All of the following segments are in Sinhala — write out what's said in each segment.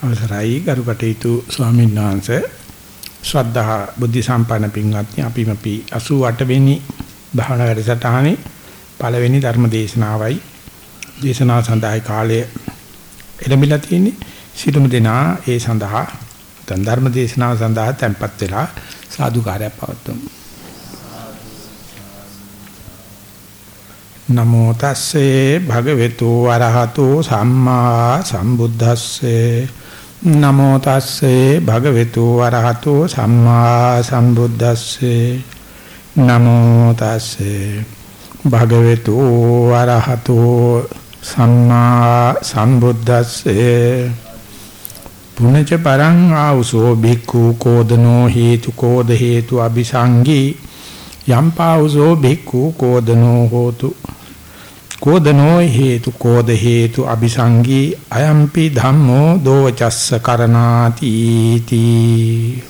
අවසරයි ගරු කටයුතු ස්වාමීන් වහන්සේ. ශ්‍රද්ධා බුද්ධ සම්පන්න පින්වත්නි අපි අපි 88 වෙනි භාවනා වැඩසටහනේ පළවෙනි ධර්ම දේශනාවයි. දේශනාව සඳහායි කාලය එළඹිලා තියෙන්නේ. සිළුමු දෙනා ඒ සඳහා දැන් ධර්ම දේශනාව සඳහා tempත් වෙලා සාදුකාරයක් පවත්වමු. නමෝ තස්සේ භගවතු වරහතෝ සම්මා සම්බුද්දස්සේ. නමෝ තස්සේ භගවතු වරහතෝ සම්මා සම්බුද්දස්සේ. නමෝ තස්සේ භගවතු වරහතෝ සම්මා සම්බුද්දස්සේ. පුනච පරං ආවසෝ භික්ඛු කෝදනෝ හේතු කෝද හේතු අபிසංගී. යම්පාවසෝ භික්ඛු කෝදනෝ හෝතු. කෝදනෝ හේතු කෝද හේතු අபிසංගී අයම්පි ධම්මෝ දෝචස්ස කරණාති තී.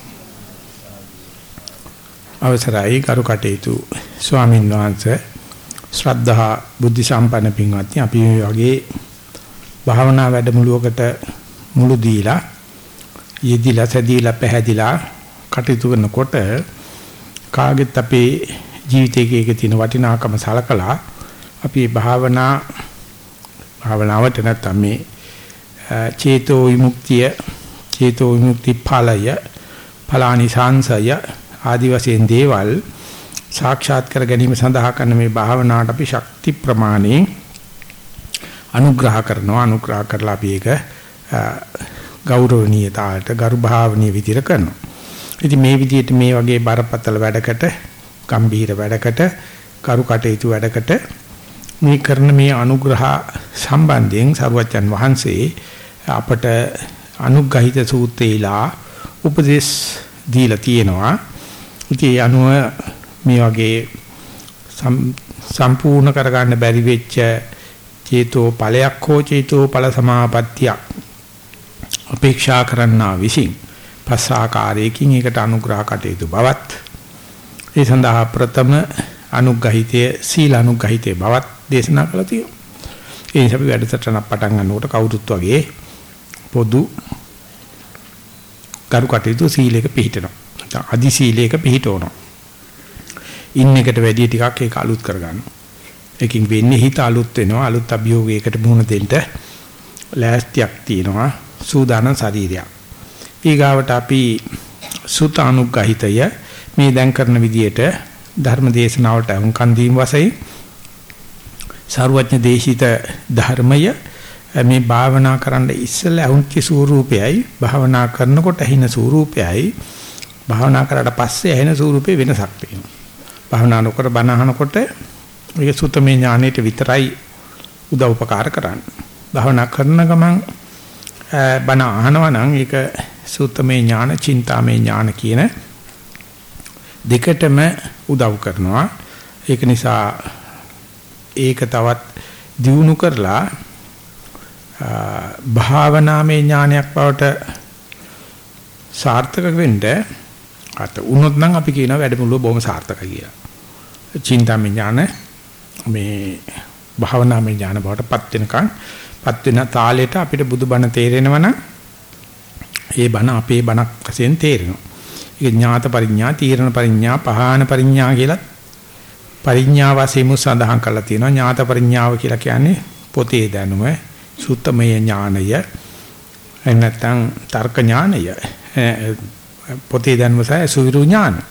අවසරයි කරු කටයුතු ස්වාමීන් වහන්සේ. ශ්‍රද්ධා බුද්ධ සම්පන්න පින්වත්නි අපි මේ වගේ භාවනා වැඩමුළුවකට මුළු දීලා යෙදිලා සැදීලා පැහැදිලා කටයුතු කරනකොට කාගෙත් අපේ ජීවිතයේ තියෙන වටිනාකම සලකලා අපි භාවනා භාවනාවට නැත්නම් මේ චේතෝ විමුක්තිය චේතෝ විමුක්ති ඵලය ඵලානි සංසය ආදි වශයෙන් දේවල් සාක්ෂාත් කර ගැනීම සඳහා කරන මේ භාවනාවට අපි ශක්ති ප්‍රමාණේ අනුග්‍රහ කරනවා අනුග්‍රහ කරලා අපි ඒක ගෞරවණීයතාවට ගරු භාවනීය විදිහට කරනවා. ඉතින් මේ විදිහට මේ වගේ බරපතල වැඩකට, ගම්භීර වැඩකට, කරු කටයුතු වැඩකට මේ කරන මේ අනුග්‍රහ සම්බන්ධයෙන් සරුවච්චන් වහන්සේ අපට අනුග්‍රහිත සූත්‍රේලා උපදේශ දීලා තියෙනවා. ඉතින් අනුව මේ වගේ සම්පූර්ණ කරගන්න බැරි වෙච්ච චේතෝ ඵලයක් හෝ චේතෝ ඵල සමාපත්තියක් අපේක්ෂා කරන්නා විසින් පස් ආකාරයකින් ඒකට අනුග්‍රහ කටයුතු බවත් ඒ සඳහා ප්‍රථම අනුග්‍රහිතය සීල අනුග්‍රහිතය බවත් දේශනා කළා තියෙනවා. ඒ නිසා අපි වැඩසටහනක් පටන් ගන්නකොට කවුරුත් වගේ පොදු කරු කටයුතු සීලයක පිළිහිටනවා. අදි සීලයක පිළිහිටවනවා. ඉන්න එකට වැඩි ටිකක් ඒක අලුත් කරගන්න. ඒකින් වෙන්නේ හිත අලුත් වෙනවා. අලුත් අභියෝගයකට මුහුණ දෙන්න ලෑස්තියක් තියෙනවා. සූදානම් ශරීරයක්. ඊගාවට අපි සුත අනුග්‍රහිතය මේ දැන් කරන විදියට ධර්ම දේශනාවට වුන්කන් දීම වශයෙන් සාරවත්ඥ දේශිත ධර්මය මේ භාවනා කරන්න ඉස්සෙල්ලා වුන්චි ස්වරූපයයි භාවනා කරනකොට ඇහින ස්වරූපයයි භාවනා කරලා පස්සේ ඇහෙන ස්වරූපේ වෙනසක් වෙනවා. භාවනා නොකර බණ අහනකොට ඒක සුතමේ ඥානෙට විතරයි උදව් උපකාර කරන්නේ. භාවනා කරන ගමන් බණ අහනවා නම් ඒක සුතමේ ඥාන, චින්තාමේ ඥාන කියන දෙකටම උදව් කරනවා. ඒක නිසා ඒක තවත් දියුණු කරලා භාවනාමය ඥානයක් බවට සාර්ථක වෙන්න අත උනොත් නම් අපි කියනවා වැඩමුළුව බොහොම සාර්ථකයි කියලා. චින්තාමය ඥාන මේ භාවනාමය ඥාන බවටපත් වෙනකන් පත් වෙන තාලෙට අපිට බුදුබණ තේරෙනවා නම් ඒ බණ අපේ බණක් වශයෙන් තේරෙනවා. ඒක ඥාත පරිඥා, තීරණ පරිඥා, පහාන පරිඥා කියලා පරිඥා වශයෙන් සඳහන් කරලා තියෙනවා. ඥාත පරිඥාව කියලා කියන්නේ පොතේ දැනුම, සුත්තමය ඥානය, එන්නතන් තර්ක ඥානය, පොතේ දැනුම සහ සුවිරු ඥාන.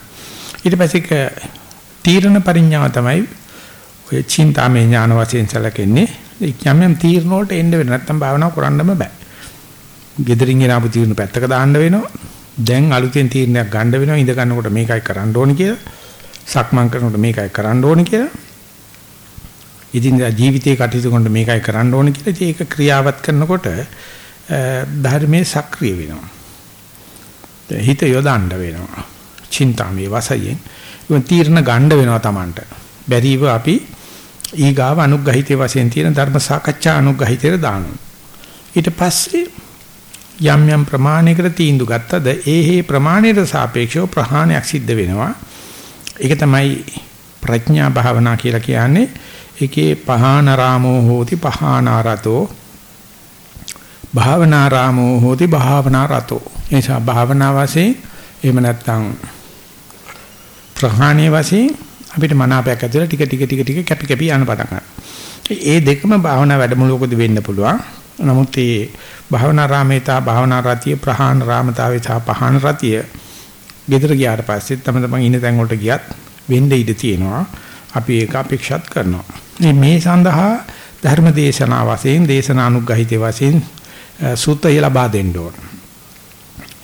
ඊට පස්සේ තීරණ පරිඥාව තමයි ඔය චින්තාමය ඥාන වශයෙන් සැලකෙන්නේ. යම් යම් තීරණ වලට එන්න වෙන නැත්නම් භාවනාව කරන්නම බෑ. gederin ගෙන ආපු තීරණ පැත්තක දාන්න වෙනවා. දැන් අලුතෙන් තීරණයක් ගන්න වෙනවා. ඉඳ ගන්නකොට මේකයි කරන්න ඕනේ කියලා. සක්මන් කරනකොට මේකයි කරන්න ඕනේ කියලා. ඉතින් ජීවිතේ කටයුතු කරනකොට මේකයි කරන්න ඕනේ කියලා. ඉතින් ඒක ක්‍රියාවත් කරනකොට ධර්මයේ සක්‍රිය වෙනවා. හිත යොදන්න වෙනවා. චින්තාමේ වශයෙන්. ඒක තීරණ ගන්න වෙනවා Tamanට. බැරිව අපි ඊගාව අනුග්‍රහිතේ වශයෙන් තියෙන ධර්ම සාකච්ඡා අනුග්‍රහිතේට දානවා. ඊට පස්සේ යම් යම් ප්‍රමාණයකට තීන්දුව ගත්තද ඒ හේ ප්‍රමාණයට සාපේක්ෂව ප්‍රහාණයක් සිද්ධ වෙනවා. ඒක තමයි ප්‍රඥා භාවනා කියලා කියන්නේ. ඒකේ පහානරාමෝ හෝති පහානාරතෝ භාවනාරාමෝ හෝති භාවනා රතෝ. ඒ නිසා භාවනා වශයෙන් එහෙම නැත්නම් ප්‍රහාණයේ වශයෙන් අපිට මනාපයක් ඇතුළේ ටික ටික ටික ටික කැපි කැපි යන පටන් ගන්නවා. ඒ දෙකම භාවනා වැඩමුළුවකදී වෙන්න පුළුවන්. නමුත් මේ භාවනා රාමේතා භාවනා රතිය ප්‍රහාණ රාමතාවේ සහ පහාන රතිය ගෙදර ගියාට පස්සේ තම තමන් ඉන්න තැන් වලට ගියත් වෙන්න ඉඩ තියෙනවා. අපි ඒක අපේක්ෂාත් කරනවා. මේ සඳහා ධර්ම දේශනා වශයෙන් දේශනා අනුග්‍රහිතේ වශයෙන් සූත්‍රය ලබා දෙන්න ඕන.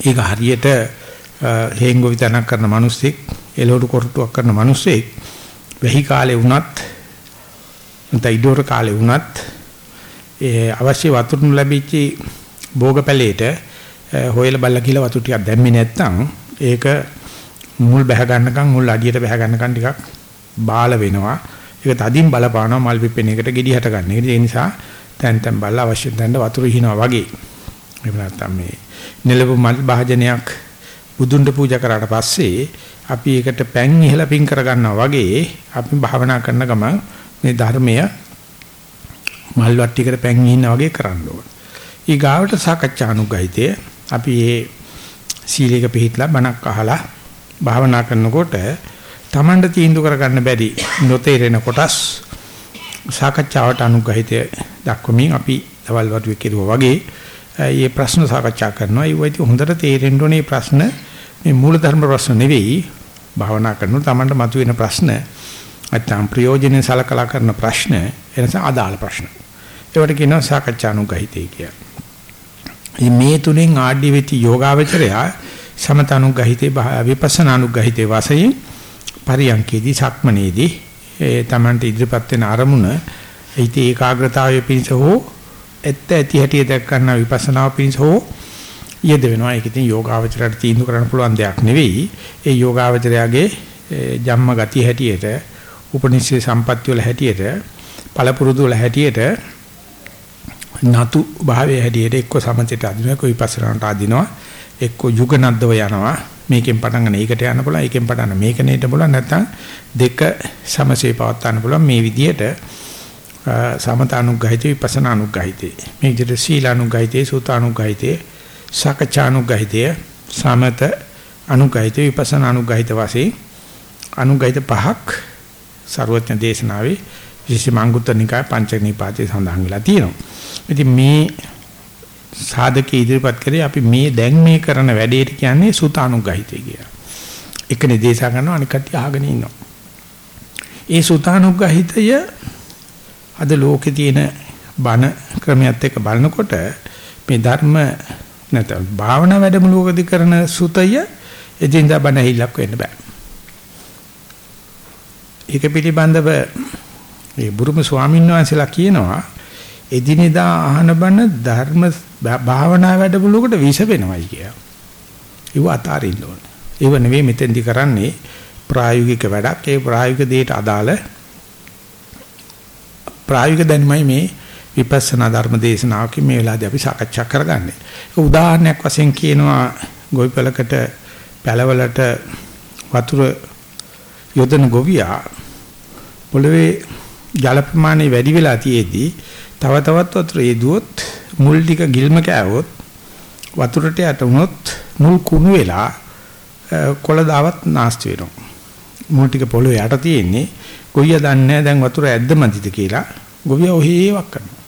ඒක හරියට හේංගෝ විතනක් කරන මිනිස්සෙක් එළවලු කොරටුවක් කරන මිනිස්සෙක් වෙහි කාලේ වුණත් නැත්නම් ඉඩෝර කාලේ වුණත් ඒ අවශ්‍ය වතුර ලැබිච්ච භෝග පැලේට හොයලා බලලා කියලා වතුර ටිකක් දැම්මේ නැත්නම් ඒක මුල් බැහැ ගන්නකම් මුල් අඩියට බැහැ ගන්නකම් ටිකක් බාල වෙනවා. ඒක තදින් බලපානවා මල් පිපෙන එකට ගෙඩි හට ගන්න. ඒ නිසා තැන් තැන් බලලා අවශ්‍ය තැනට වතුර හිනවා වගේ. එහෙම නැත්නම් මේ නෙළපු මල් භාජනයක් බුදුන්ට පූජා කරාට පස්සේ අපි ඒකට පැන් ඉහලා පින් කරගන්නවා වගේ අපි භාවනා කරන ගමන් මේ ධර්මය මල් වට්ටියකට පැන් ඉන්නා වගේ කරන්න ඕන. ඊ ගාවට සාකච්ඡානුගහිතය අපි මේ සීලයක පිළිහිట్లా බණක් අහලා භාවනා කරනකොට Tamanda තීන්දුව කරගන්න බැරි නොතේරෙන කොටස් සාකච්ඡාවට අනුගහිතය දක්වමින් අපි දවල් වරුවේ කෙරුවා වගේ මේ ප්‍රශ්න සාකච්ඡා කරනවා. ඒ වයිති හොඳට තේරෙන්න ඕනේ ප්‍රශ්න මේ මූලධර්ම ප්‍රශ්න නෙවෙයි භාවනා කරනකොට Tamanda මතුවෙන ප්‍රශ්න නැත්නම් ප්‍රයෝජනෙ සලකලා කරන ප්‍රශ්න එනස අදාළ ප්‍රශ්න. ඒවට කියනවා සාකච්ඡානුගහිතය කියලා. මේ තුනෙන් ආඩ්‍ය වෙති යෝගාවචරය සමතනුගහිතේ විපස්සනානුගහිතේ වශයෙන් පරියන්කේදී සක්මනේදී ඒ Tamante ඉදිරිපත් වෙන අරමුණ ඒිට ඒකාග්‍රතාවයේ පිණිස හෝ ඇත්ත ඇති හැටි දැක් ගන්න විපස්සනාව පිණිස හෝ යෙද වෙනවා. ඒක ඉතින් යෝගාවචරයට තීන්දුව කරන්න පුළුවන් දෙයක් නෙවෙයි. ඒ යෝගාවචරයාගේ ජම්ම ගති හැටියට, උපනිෂේ සම්පත්‍ය වල හැටියට, පළපුරුදු වල හැටියට නතු භාවයේ හැටියට එක්ක සමතයට අදිනවා, එක්ක විපස්සනාට අදිනවා, එක්ක යුගනද්දව යනවා. මේකෙන් පටන් ගන්න ඒකට යන්න පුළුවන්, ඒකෙන් පටන් මේක නේද පුළුවන්. නැත්නම් දෙක සමසේ පවත් ගන්න පුළුවන්. මේ විදිහට සමතානුග්‍රහිතේ විපස්සනානුග්‍රහිතේ මේ විදිහට සීලානුග්‍රහිතේ සූතානුග්‍රහිතේ සාකච්ඡානුග්‍රහිතේ සමත අනුග්‍රහිතේ විපස්සනානුග්‍රහිත වශයෙන් අනුග්‍රහිත පහක් ਸਰවඥ දේශනාවේ විශේෂ මංගුත්තර නිකාය පංචක නිපාතේ සඳහන් වෙලා තියෙනවා. ඉතින් මේ සාධකේ ඉදිරිපත් කරේ අපි මේ දැන් මේ කරන වැඩේට කියන්නේ සුතානුග්‍රහිතය කියලා. එකනේ දේශා කරනවා අනික කට්ටිය අහගෙන ඉන්නවා. ඒ සුතානුග්‍රහිතය අද ලෝකේ තියෙන බණ ක්‍රමයක් එක්ක බලනකොට මේ ධර්ම නැත්නම් භාවනා වැඩමුළුවකදී කරන සුතය එදින්දා බණ ඇහිලක් වෙන්න බෑ. ඒක පිළිබඳව මේ බුරුම ස්වාමීන් වහන්සේලා කියනවා එදිනෙදා අහන බණ ධර්ම භාවනා වැඩමුළුවකට විස වෙනවයි කියලා. ඒව අතාරින්න ඕන. ඒව නෙවෙයි මෙතෙන්දි කරන්නේ ප්‍රායෝගික වැඩක්. ඒ ප්‍රායෝගික දෙයට අදාළ ප්‍රායෝගික දැනුමයි මේ විපස්සනා ධර්ම දේශනාවක මේ වෙලාවදී අපි සාකච්ඡා කරගන්නේ. ඒක උදාහරණයක් වශයෙන් කියනවා ගොවිපලකට පැලවලට වතුර යොදන ගොවියා පොළවේ ජල ප්‍රමාණය වැඩි වෙලා තියේදී තව තවත් වතුර යෙදුවොත් මුල් ටික ගිල්ම කෑවොත් වතුරට යට වුණොත් මුල් කුණු වෙලා කොළ දාවත් නාස්ති වෙනවා. මුල් ටික පොළවේ යට තියෙන්නේ ගොවියා දන්නේ දැන් වතුර ඇද්ද මදිද කියලා. ගොවියා ඔහේ වක් කරනවා.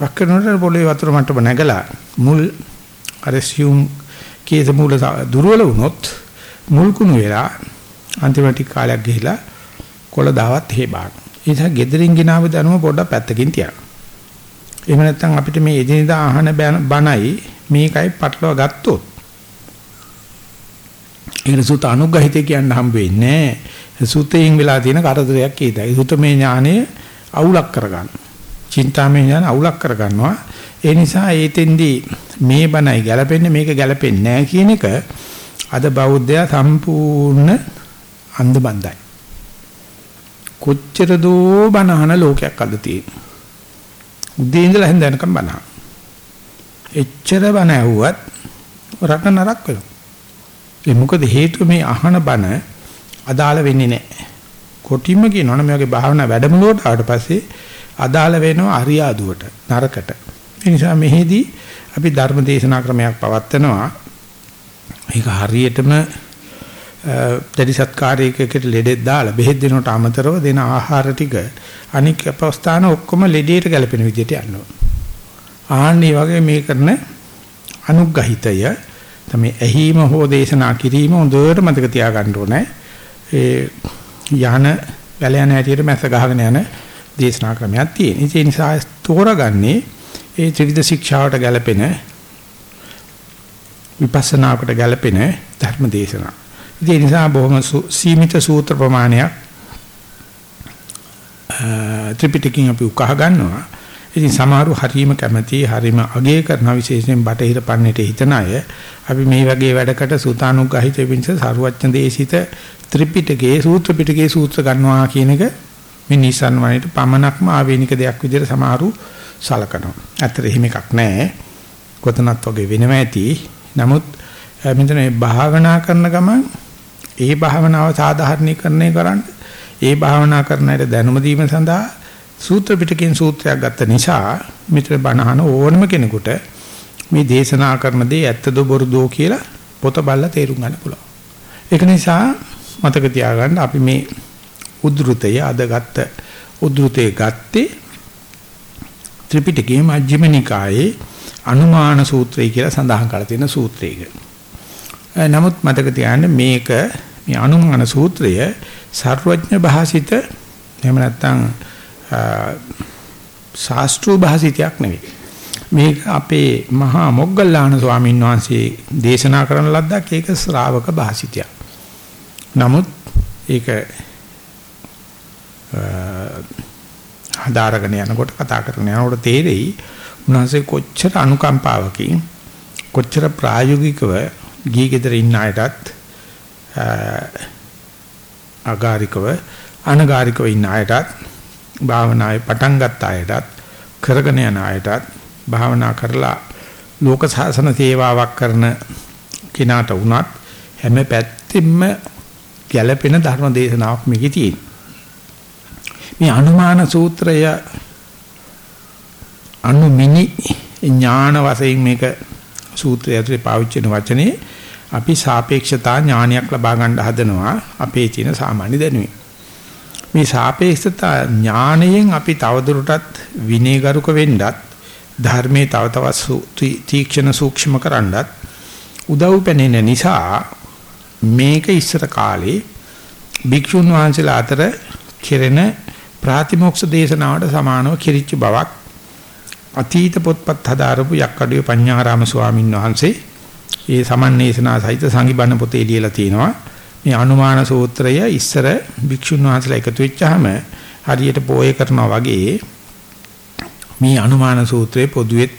වක් කරනකොට පොළවේ වතුර මට්ටම නැගලා මුල් අරසියුම් කේස මූල දුර්වල වුණොත් මුල් කුණු වෙලා අන්තිමට කාලයක් ගිහිලා කොළ දාවත් හේබාන. ඒ නිසා gederin ගෙනාව දනුව පොඩ්ඩක් පැත්තකින් තියන්න. එහෙම නැත්නම් අපිට මේ එදිනදා අහන බණයි මේකයි පටලවා ගත්තොත් ඒක සුත අනුග්‍රහිතය කියන්න හම්බ වෙන්නේ සුතයෙන් වෙලා තියෙන කරදරයක් ඒකයි. සුතමේ ඥානය අවුලක් කරගන්න. චින්තාමේ ඥාන අවුලක් කරගන්නවා. ඒ නිසා ඒතෙන්දී මේ බණයි ගැලපෙන්නේ මේක ගැලපෙන්නේ නැහැ කියන එක අද බෞද්ධයා සම්පූර්ණ අන්ධබන්දයි. කොච්චර දෝ බණහන ලෝකයක් අද තියෙනවා. උදේ ඉඳලා හැන්ද යනකම් බණහන. එච්චර බණ ඇහුවත් රට නරක වෙනවා. ඒ මොකද හේතුව මේ අහන බණ අදාළ වෙන්නේ නැහැ. කොටිම කියනවනේ මේ වගේ භාවනා වැඩමුළුවට ආවට පස්සේ අදාළ වෙනවා අරියාදුවට නරකට. ඒ නිසා මෙහිදී අපි ධර්ම දේශනා ක්‍රමයක් පවත්නවා. ඒක හරියටම දැඩි සත්කාරයකට ලෙඩෙක් දාලා බෙහෙත් දෙනවට අමතරව දෙන ආහාර ටික අනික් අපස්ථාන ඔක්කොම ලෙඩේට ගැලපෙන විදිහට යනවා. ආන්නේ වගේ මේ කරන අනුග්‍රහිතය තමයි ඇහිම හෝ දේශනා කිරීම හොඳට මතක තියාගන්න ඕනේ. ඒ යහන වැල යන හැටියට මැස ගහගෙන යන දේශනා ක්‍රමයක් තියෙන. ඒ නිසා තෝරගන්නේ ඒ ත්‍රිවිධ ශික්ෂාවට ගැලපෙන විපස්සනාකට ගැලපෙන ධර්ම දේශනා. ඒ නිසා බොහොම සීමිත සූත්‍ර ප්‍රමාණයක් ත්‍රිපිටකයෙන් අපි උකහා ගන්නවා. ඉතින් සමහරු හරීම කැමැති හරීම අගය කරන විශේෂයෙන් බටහිර පන්නේට හිතන අය අපි මේ වගේ වැඩකට සූතානුග්‍රහිත වෙනස සරුවච්ච දේශිත ත්‍රිපිටකයේ සූත්‍ර පිටකයේ සූත්‍ර ගන්නවා කියන එක මේ නිසන් වණේට පමණක්ම ආවේනික දෙයක් විදිහට සමහරු සලකනවා. ඇත්තට එහෙම එකක් නැහැ. කොතනත් වගේ වෙනව ඇති. නමුත් මෙතන මේ භාවනා කරන ගමන් ඒ භාවනාව සාධාරණීකරණය කරන්න ඒ භාවනා කරන අයට දැනුම දීම සඳහා සූත්‍ර පිටකෙන් සූත්‍රයක් ගත්ත නිසා මෙතන බණහන ඕනම කෙනෙකුට මේ දේශනා කරන දේ ඇත්තද බොරුදෝ කියලා පොත බලලා තේරුම් ගන්න පුළුවන්. ඒක නිසා මතක තියාගන්න අපි මේ උද්ෘතය අද ගත්ත උද්ෘතේ ගත්තේ ත්‍රිපිටකයේ මජ්ක්‍ධිම නිකායේ අනුමාන සූත්‍රය කියලා සඳහන් කරලා තියෙන සූත්‍රයක. නමුත් මතක තියාගන්න මේක මේ අනුමාන සූත්‍රය සර්වඥ භාසිත එහෙම නැත්නම් ශාස්ත්‍රීය භාසිතයක් නෙවෙයි. මේක අපේ මහා මොග්ගල්ලාන ස්වාමීන් වහන්සේ දේශනා කරන ලද්දක් ඒක ශ්‍රාවක භාසිතයක්. නමුත් ඒක හදාරගෙන යනකොට කතා කරන යනකොට තේරෙයි උන්වහන්සේ කොච්චර අනුකම්පාවකින් කොච්චර ප්‍රායෝගිකව ගිහි ගෙදර ඉන්න අයටත් අගාരികව අනගාരികව ඉන්න අයටත් භාවනාවේ පටන් ගත්ත අයටත් කරගෙන යන අයටත් භාවනා කරලා ලෝක සාසන සේවාවක් කරන කෙනාට වුණත් හැම පැත්තෙම ගැළපෙන ධර්ම දේශනාවක් මේකේ තියෙන. මේ අනුමාන සූත්‍රය අනුමිනි ඥාන වශයෙන් මේක සූත්‍රය ඇතුලේ පාවිච්චි වෙන වචනේ අපි සාපේක්ෂතා ඥානයක් ලබා ගන්න හදනවා අපේ තියෙන සාමාන්‍ය දැනුමින්. මේ සාපේක්ෂතා ඥාණයෙන් අපි තවදුරටත් විනයගරුක වෙන්නත් ධර්මයේ තව තවත් තීක්ෂණ සූක්ෂම කරන්නත් උදව් පැනෙන නිසා මේක ඉස්සර කාලේ භික්ෂුන් වහන්සේලා අතර කෙරෙන ප්‍රාතිමෝක්ෂ දේශනාවට සමානව කිරිච්ච බවක් අතීත පොත්පත් හදාරපු යක්කඩුවේ පඤ්ඤාරාම ස්වාමින් වහන්සේ ඒ සමන්නේසනා සහිත සංගිබන්න පොතේ ලියලා තියෙනවා. මේ අනුමාන සූත්‍රය ඉස්සර භික්ෂුන් වහන්සේලා එකතු වෙච්චාම හරියට පෝය කරනවා වගේ මේ අනුමාන සූත්‍රයේ පොදුවෙත්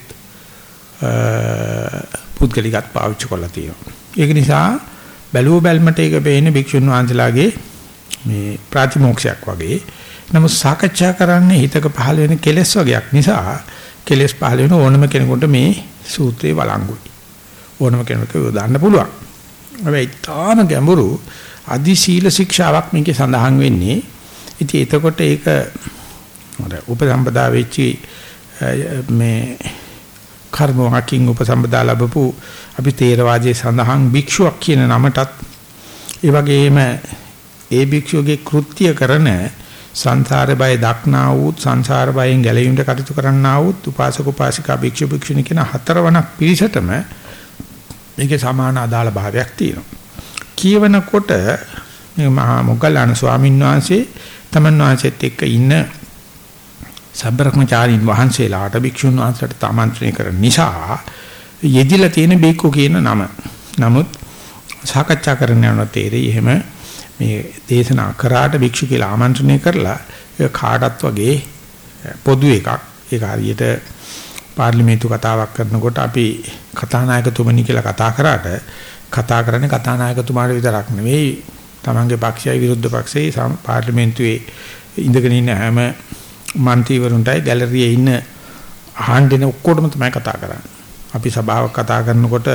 පුද්ගලිකත් පාවිච්චි කරලා තියෙනවා. ඒක නිසා බැලුව බැල්මට ඒක පේන්නේ භික්ෂුන් වහන්සේලාගේ මේ ප්‍රතිමෝක්ෂයක් වගේ. නමුත් සාකච්ඡා කරන්නේ හිතක පහළ වෙන කෙලෙස් වගේක් නිසා කෙලෙස් පහළ වෙන ඕනම කෙනෙකුට මේ සූත්‍රේ වළංගුයි. ඕනම කෙනෙකුට යොදන්න පුළුවන්. හැබැයි තාම ගැඹුරු අදි සීල ශික්ෂාවක් මේකේ සඳහන් වෙන්නේ. ඉතින් එතකොට ඒක අර උපසම්පදා වෙච්චි මේ කර්මවකින් උපසම්පදා ලැබපු අපි තේරවාදයේ සඳහන් භික්ෂුවක් කියන නමටත් ඒ වගේම ඒ භික්ෂුවගේ කෘත්‍ය කරන සංසාර බය දක්නා වූ සංසාර බයෙන් ගැලවීමට කටයුතු කරන්නා වූ උපාසක උපාසිකා භික්ෂු භික්ෂුණී කියන හතරවණක් පිරිසටම මේකේ සමාන අදාළ භාවයක් තියෙනවා. කියවනකොට මේ මහා මොග්ගල්ලාන ස්වාමීන් වහන්සේ තමන් වහන්සේත් එක්ක ඉන්න සබ්‍රක්‍මචාරින් වහන්සේලාට භික්ෂුන් වහන්සේට ආමන්ත්‍රණය කරන නිසා යෙදිලා තියෙන බීකෝ කියන නම. නමුත් සාකච්ඡා කරන්න යනවා තේරෙයි එහෙම මේ දේශනා කරාට භික්ෂු කියලා ආමන්ත්‍රණය කරලා ඒ කාටත් වගේ පොදු එකක් ඒක හරියට පාර්ලිමේන්තු කතාවක් කරනකොට අපි කතානායකතුමනි කියලා කතා කරාට කතා කරන්නේ කතානායකතුමාට විතරක් නෙවෙයි තමන්ගේ පක්ෂයයි විරුද්ධ පක්ෂයයි පාර්ලිමේන්තුවේ ඉඳගෙන ඉන්න හැම මන්ත්‍රීවරුන්ටයි ගැලරියේ ඉන්න ආණ්ඩෙන ඔක්කොටම තමයි කතා කරන්නේ. අපි සභාවක් කතා කරනකොට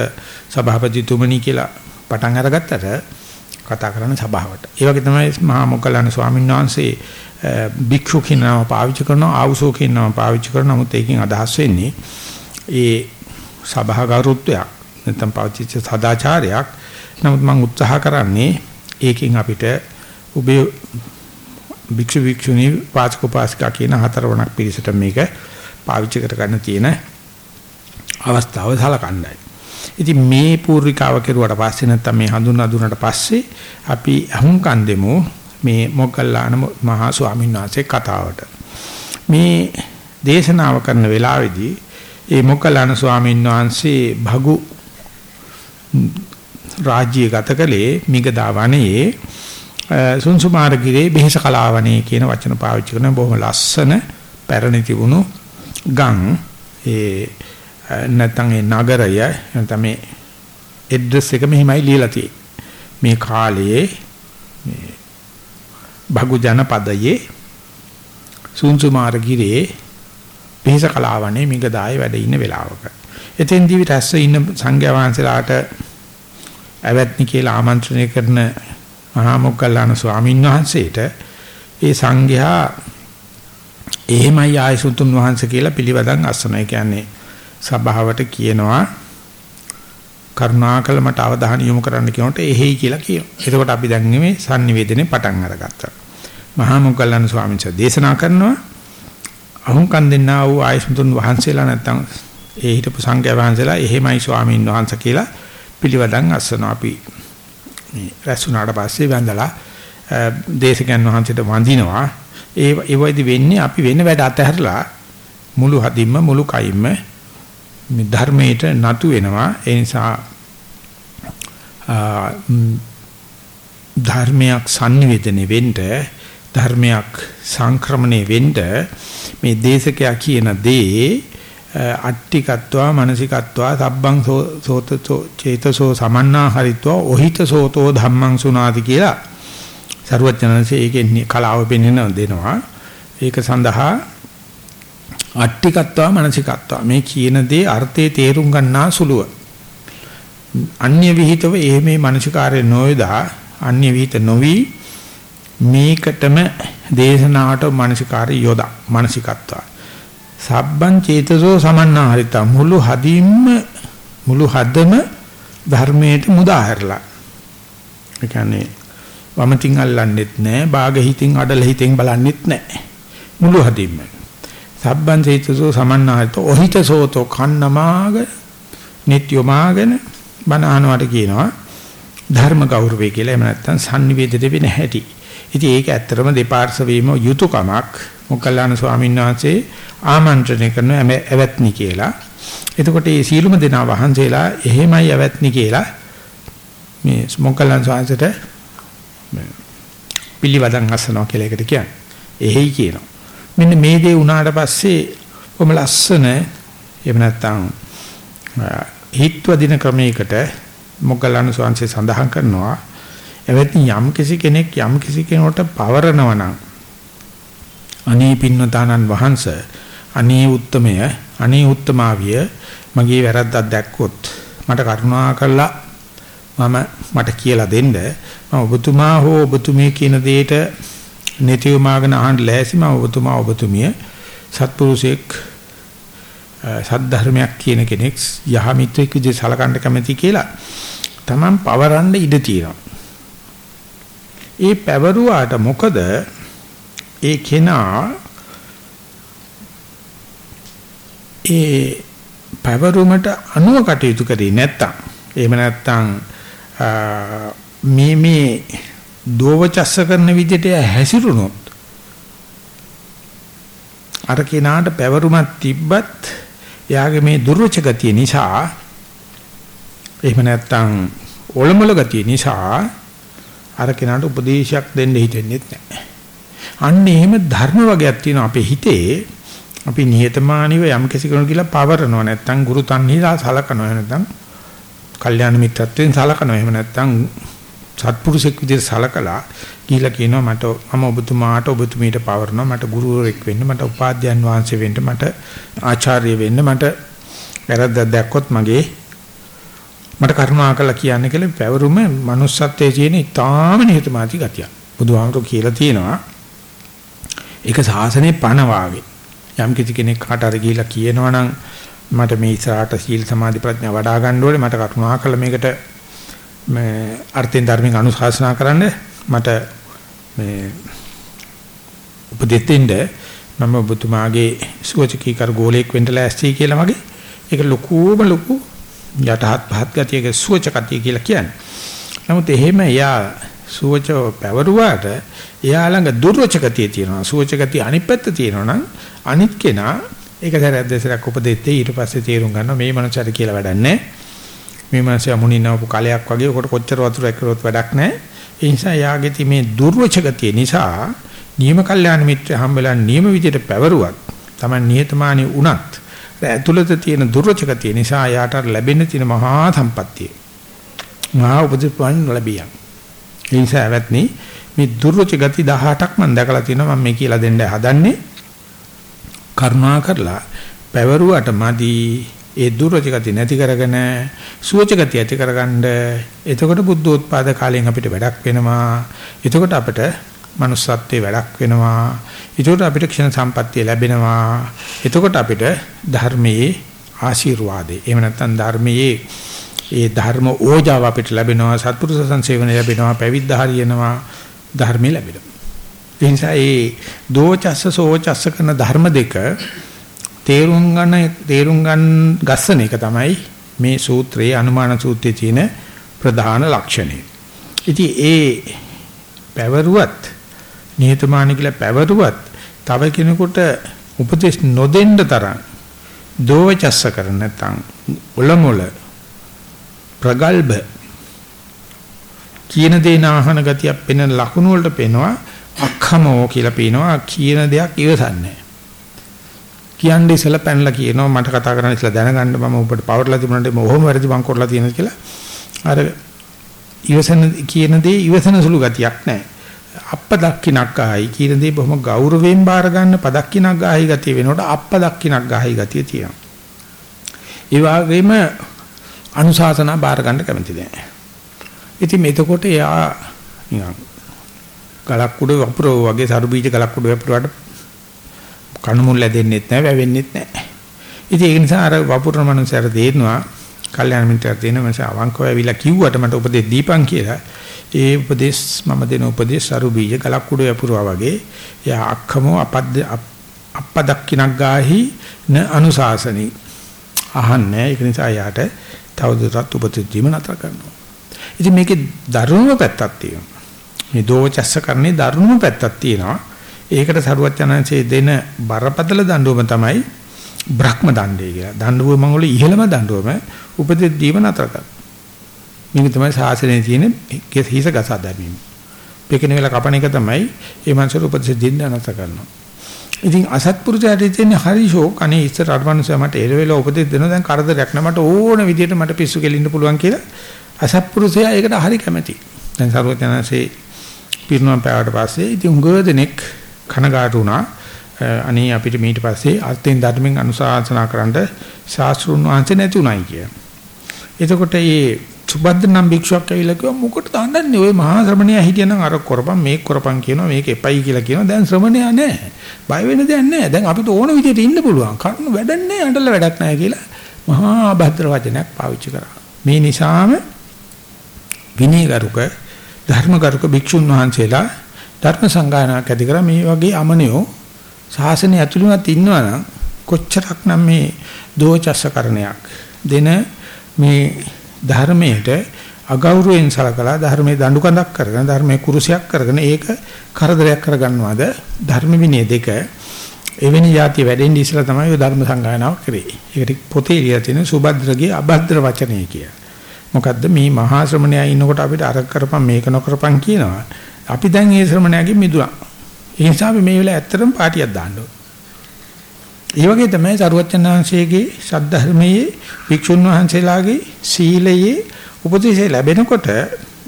සභාපතිතුමනි කියලා පටන් අරගත්තට කතා කරන්නේ සභාවට. ඒ වගේ තමයි මහා මොග්ගලණ ස්වාමීන් වහන්සේ භික්ෂු කියන නම පාවිච්චි කරනවා ආවුසෝ කියන නම පාවිච්චි කරනවා නමුත් ඒකෙන් අදහස් වෙන්නේ ඒ සභාගරුත්වයක් නැත්නම් පෞත්‍ත්‍ය සදාචාරයක්. නමුත් මම උත්සාහ කරන්නේ ඒකෙන් අපිට උබේ භික්ෂු භික්ෂුණී වාචක උපාසිකා කියන හතරවණක් පිරිසට මේක පාවිච්චි කර ගන්න තියෙන අවස්ථාව සලකන්නයි. ඉතින් මේ පූර්විකාව කෙරුවට පස්සේ නැත්නම් මේ හඳුනා දුන්නට පස්සේ අපි අහුම්කන් දෙමු මේ මොග්ගල්ලාන මහා ස්වාමීන් වහන්සේ කතාවට. මේ දේශනාව කරන වෙලාවේදී ඒ මොග්ගල්ලාන ස්වාමීන් වහන්සේ භගු රාජ්‍ය ගත කළේ මිගදා වනයේ සුන්සුමාරගිරේ බෙහෙස කලාවනේ කියන වචන පාවිච්චි කරන බොහොම ලස්සන පැරණි තිබුණු ගම් ඒ නැත්නම් ඒ නගරය නැත්නම් මේ ඇඩ්‍රස් එක මෙහිමයි ලියලා තියෙන්නේ මේ කාලයේ මේ භගු ජනපදයේ සුන්සුමාරගිරේ බෙහෙස කලාවනේ මිගදායේ වැඩ ඉන්න වෙලාවක එතෙන්දී රැස්ව ඉන්න සංඝයා වහන්සේලාට ඇවැත්නි කියලා ආමන්ත්‍රණය කරන මහා මොග්ගල්ලාන ස්වාමීන් වහන්සේට ඒ සංඝයා එහෙමයි ආයසුතුන් වහන්සේ කියලා පිළිවදන් අස්සනයි කියන්නේ සභාවට කියනවා කරුණාකර මට අවධානය යොමු කරන්න කියනකොට එහෙයි කියලා කියනවා. එතකොට අපි දැන් මේ sannivedane පටන් අරගත්තා. මහා මොග්ගල්ලාන ස්වාමීන් වහන්සේ දේශනා කරනවා. අහුම්කන් දෙන්නා වූ ආයසුතුන් වහන්සේලා නැත්තම් ඒ හිටපු සංඝයා වහන්සේලා එහෙමයි ස්වාමීන් වහන්සේ කියලා පිළිවදන් අස්සනවා. අපි මේ රැස්ුණාට පස්සේ වැඳලා දේශකයන් වහන්සේට වඳිනවා. ඒ ඒ වයිදි වෙන්නේ අපි වෙන වැඩ අතහැරලා මුළු හදින්ම මුළු කයින්ම මේ ධර්මයට නතු වෙනවා. ඒ නිසා ධර්මයක් sannivedane වෙන්න ධර්මයක් සංක්‍රමණය වෙන්න මේ දේශකයා කියන දේ අට්ටිකත්වා මනසිකත්වා සබ්බං සෝතෝ චේතසෝ සමන්නා හරිත්වා ඔහිත සෝතෝ ධම්මං සුනාති කියලා සරුවචනanse ඒකේ කලාව පෙන්වන දෙනවා. ඒක සඳහා අට්ටිකත්වා මනසිකත්වා මේ කියන දේ අර්ථයේ තේරුම් ගන්නා සුළුව. අන්‍ය විහිතව එහෙමේ මනසිකාරය නොයදා අන්‍ය විහිත නොවි මේකටම දේශනාවට මනසිකාරය යොදා මනසිකත්වා සබ්බං චේතසෝ සමන්නාහරිත මුළු හදින්ම මුළු හදම ධර්මයට මුදා හැරලා. ඒ කියන්නේ වමතින් අල්ලන්නෙත් නැහැ බාග හිතින් අඩල හිතින් බලන්නෙත් නැහැ මුළු හදින්ම. සබ්බං චේතසෝ සමන්නාහරිත ඔහිතසෝතෝ කන්නමාග නිට්‍යමාගෙන බණ අහනවට කියනවා ධර්ම ගෞරවය කියලා. එහෙම නැත්නම් sannivedana වෙන හැටි. ඉතින් ඒක ඇත්තටම දෙපාර්ශවීම යුතුයකමක් මොග්ගල්ලාන ස්වාමීන් වහන්සේ ආමන්ත්‍රණය කරන ඇවැත්නි කියලා. එතකොට මේ සීලුම දෙනා වහන්සේලා එහෙමයි ඇවැත්නි කියලා මේ මොග්ගල්ලාන ස්වාමීන්ට පිළිවදන් අසනවා කියලා එකට කියන්නේ. එහෙයි කියනවා. මෙන්න මේ දේ වුණාට පස්සේ කොහොම ලස්සන එහෙම නැත්නම් හිත්වදින ක්‍රමයකට මොග්ගල්ලාන ස්වාමීන් සඳහන් කරනවා එවැනි යම් කිසි කෙනෙක් යම් කිසි කෙනෙකුට පවරනවා නම් අනේ පින්නතානන් වහන්සේ අනේ උත්තමය අනේ උත්තමාවිය මගේ වැරද්දක් දැක්කොත් මට කරුණා කළා. මම මට කියලා දෙන්න. මම ඔබතුමා හෝ ඔබතුමිය කියන දෙයට netivමාගෙන අහන්න ලෑසි. මම ඔබතුමා ඔබතුමිය. සත්පුරුෂයෙක් සද්ධර්මයක් කියන කෙනෙක් යහ මිත්‍රෙක් විදිහට සලකන්න කැමති කියලා. Taman පවරන්න ඉඩ තියෙනවා. ඒ පැවරුවාට මොකද? ඒ කෙනා ඒ පැවරුමට අනුව කටයුතු කරේ නැත්තම්. එහෙම නැත්තම් මේ මේ දෝවචස්ස කරන විදිහට හැසිරුණොත් අර කෙනාට පැවරුමක් තිබ්බත් එයාගේ මේ දුර්වච ගතිය නිසා එහෙම නැත්තම් ඔලමුල ගතිය නිසා අර කෙනාට උපදේශයක් දෙන්න හිතෙන්නේ නැහැ. අන්න එහෙම ධර්ම වර්ගයක් තියෙනවා අපේ හිතේ. අපි නිහතමානීව යම් කිසි කෙනෙකු කියලා පවරනවා නැත්නම් ගුරු තන්හිලා සලකනවා නැත්නම් කල්යාණ මිත්‍රත්වයෙන් සලකනවා එහෙම නැත්නම් සත්පුරුෂෙක් විදිහට සලකලා කියලා කියනවා මට මම ඔබතුමාට ඔබතුමීට පවරනවා මට ගුරුවරයෙක් වෙන්න මට උපාධ්‍යයන් වහන්සේ වෙන්න මට ආචාර්ය වෙන්න මට වැරද්දක් දැක්කොත් මගේ මට කරුණාකරලා කියන්න කියලා පැවරුම manussත්වයේ තියෙන ඊටාම නිහතමානී ගතිය. බුදුහාමුදුරු කියලා තියෙනවා ඒක සාසනේ පණ වාගේ. යම් කිසි කෙනෙක් කාට හරි ගිහිලා කියනවනම් මට මේ ඉස්සරහට සීල සමාධි ප්‍රඥා වඩා ගන්න ඕනේ මට කරුණාකර මේකට මේ අර්ථයෙන් ධර්මයෙන් අනුශාසනා කරන්න මට මේ උපදෙස් දෙන්න මම ඔබතුමාගේ සුවචකී කර ගෝලයක් වෙන්න ලෑස්ති කියලා වගේ ඒක ලොකුම ලොකු යටහත් පහත් ගතියක සුවචකතිය කියලා කියන්නේ. නමුත් එහෙම එයා සුවච පැවරුවාට එයා ළඟ දුර්වචකතිය තියෙනවා. සුවචකතිය අනිත් පැත්ත තියෙනවා නම් අනිත් කෙනා ඒක සැරයක් දෙසරක් උපදෙත්තේ ඊට පස්සේ තේරුම් ගන්නවා මේ මනසට කියලා වැඩක් නැහැ. මේ මනස මුණිනවපු කලයක් වගේ උකට කොච්චර වතුර ඇක්කරොත් වැඩක් නැහැ. ඒ නිසා යාගෙති මේ දුර්වචකතිය නිසා නියම කල්යාණ මිත්‍ර හම්බෙලා නියම විදිහට පැවරුවත් Taman නියතමානී වුණත් ඇතුළත තියෙන දුර්වචකතිය නිසා යාට ලැබෙන්න තියෙන මහා සම්පත්තිය. මහා උපදිපවන් ලැබියන්. ඒ නිසා වැත්නි මේ දුර්වච ගති 18ක් මම දැකලා තියෙනවා මම මේ කියලා දෙන්න හදන්නේ. කරුණා කරලා පැවරුවට මදි ඒ දුර්වච ගති නැති කරගෙන සුවච ගති ඇති කරගන්න එතකොට බුද්ධෝත්පාද කාලයෙන් අපිට වැඩක් වෙනවා. එතකොට අපිට manussත්වේ වැඩක් වෙනවා. එතකොට අපිට ක්ෂණ සම්පත්තිය ලැබෙනවා. එතකොට අපිට ධර්මයේ ආශිර්වාදේ. එහෙම නැත්නම් ධර්මයේ ඒ ධර්ම ඕජාව අපිට ලැබෙනවා. සත්පුරුෂ සංසේවන ලැබෙනවා. පැවිද්ද හරියනවා. ධර්මය ලැබෙනවා. ඒ නිසා ඒ දෝචස්ස සෝචස්ස කරන ධර්ම දෙක තේරුම් ගන්න තේරුම් ගන්න ගස්සන එක තමයි මේ සූත්‍රයේ අනුමාන සූත්‍රයේ තියෙන ප්‍රධාන ලක්ෂණය. ඉතින් ඒ පැවරුවත් නිහතමානී කියලා පැවරුවත් තව කෙනෙකුට උපදේශ නොදෙන්න තරම් දෝවචස්ස කර නැත්නම් ඔලමුල ප්‍රගල්භ කියන දේ නාහන ගතියක් පෙනෙන ලකුණු වලට පේනවා අක්ඛමෝ කියලා පේනවා කියන දෙයක් ඉවසන්නේ. කියන්නේ ඉස්සලා පැනලා කියනවා මට කතා කරන්න ඉස්සලා දැනගන්න මම ඔබට පවර්ලා තිබුණාට මොහොම වැරදි මං කරලා තියෙනවා කියලා. අර ඉවසන කියන දේ ඉවසන සුළු ගතියක් නැහැ. අප්ප දක්කිනක් ආයි කියන දේ බොහොම ගෞරවයෙන් බාර ගන්න පදක්කිනක් ආයි ගතිය වෙනකොට අප්ප දක්කිනක් ආයි ගතිය තියෙනවා. ඒ වගේම අනුශාසනා බාර ගන්න කැමති නැහැ. ඉතින් එතකොට එයා නිකන් ගලක් උඩ වපුරෝ වගේ සරු බීජ ගලක් උඩ වපුරවට කණු මුල් ඇදෙන්නෙත් නැහැ වැවෙන්නෙත් නැහැ. ඉතින් ඒ නිසා අර වපුරන මනුස්සයර දෙන්නවා කල්යාණ මිත්‍රයෙක් දෙන මනස අවංකව ඇවිල්ලා කිව්වට මට උපදෙස් දීපන් කියලා ඒ උපදේශ මම දෙන උපදේශ අරු බීජ ගලක් උඩ යපුරවා වගේ යා අක්ඛමෝ අපද්ද අප්පදක්කිනක් ගාහි න අනුශාසනී. අහන්නේ ඒක නිසා යාට තවදුරටත් උපදෙස් දීම නතර කරනවා. ඉතින් මේකේ දරුණුම පැත්තක් තියෙනවා. මේ දෝචස්ස කරන්නේ දරුණුම පැත්තක් තියෙනවා. ඒකට සරුවචනංශයේ දෙන බරපතල දඬුවම තමයි බ්‍රහ්ම දණ්ඩය කියලා. දඬුවම වල ඉහළම දඬුවම උපදෙස් දීම නතර කරනවා. මේක තමයි ශාසනයේ තියෙන හිස ගසා දැමීම. පෙකින වෙලා කපන එක තමයි ඒ මනසට උපදෙස් දෙන්න අනත කරනවා. ඉතින් අසත්පුරුෂයාට තියෙන හරි ෂෝක් අනේ ඉස්සර අරමනුසයා මට එර වෙලා උපදෙස් දෙනවා දැන් කරදරයක් නෑ මට ඕන විදිහට මට පිස්සු කෙලින්න පුළුවන් කියලා අසත්පුරුෂයා ඒකට හරි කැමැති. දැන් සරුවචනanse පිරුණම් පෑවට පස්සේ ඉතින් උඟ දෙනෙක් කනගාටු වුණා. අනේ අපිට ඊට පස්සේ අර්ථයෙන් ධර්මයෙන් අනුශාසනා කරන්න ශාස්ත්‍රුන් වහන්සේ නැති උනායි කිය. එතකොට මේ සුබද්ද නම් භික්ෂුවක් ඇවිල්ලා කිව්වා මොකටද අඬන්නේ ඔය මහා ශ්‍රමණයා හිටියනම් අර කරපම් මේක කරපම් කියනවා මේක එපයි කියලා කියනවා. දැන් ශ්‍රමණයා නැහැ. බය වෙන දෙයක් නැහැ. දැන් අපිට ඕන විදිහට ඉන්න පුළුවන්. කරුණ වැඩක් නැහැ අඬලා වැඩක් නැහැ කියලා මහා භද්‍ර වචනයක් පාවිච්චි කරා. මේ නිසාම විනීගරුක ධර්මගරුක භික්ෂුන් වහන්සේලා ධර්ම සංගායනාවක් ඇති කරා. මේ වගේ අමනියෝ ශාසනය ඇතුළුමත් ඉන්නවනම් කොච්චරක් නම් මේ දෝචස්සකරණයක් දෙන මේ ධර්මයට අගෞරවයෙන් සලකලා ධර්මයේ දඬු කඳක් කරගෙන ධර්මයේ කුරුසයක් කරගෙන ඒක කරදරයක් කරගන්නවාද ධර්ම විනය දෙක එවැනි જાති වැඩෙන්න ඉස්සලා තමයි ඔය ධර්ම සංගායනාව කරේ. ඒකට පොතේ ලියලා තියෙන සුභද්‍රගේ අභද්‍ර වචනය කිය. මොකද්ද මේ මහා ශ්‍රමණයා ඉන්නකොට අපිට අර කරපම් මේක නොකරපම් කියනවා. අපි දැන් මේ ශ්‍රමණයාගෙන් මිදුණා. ඒ නිසා අපි මේ වෙලාව ඇත්තටම පාටියක් දාන්න ඕනේ. ඒ වගේ තමයි සරුවචනාංශයේගේ සද්ධර්මයේ වික්ෂුන් වහන්සේලාගේ සීලයේ උපදේශය ලැබෙනකොට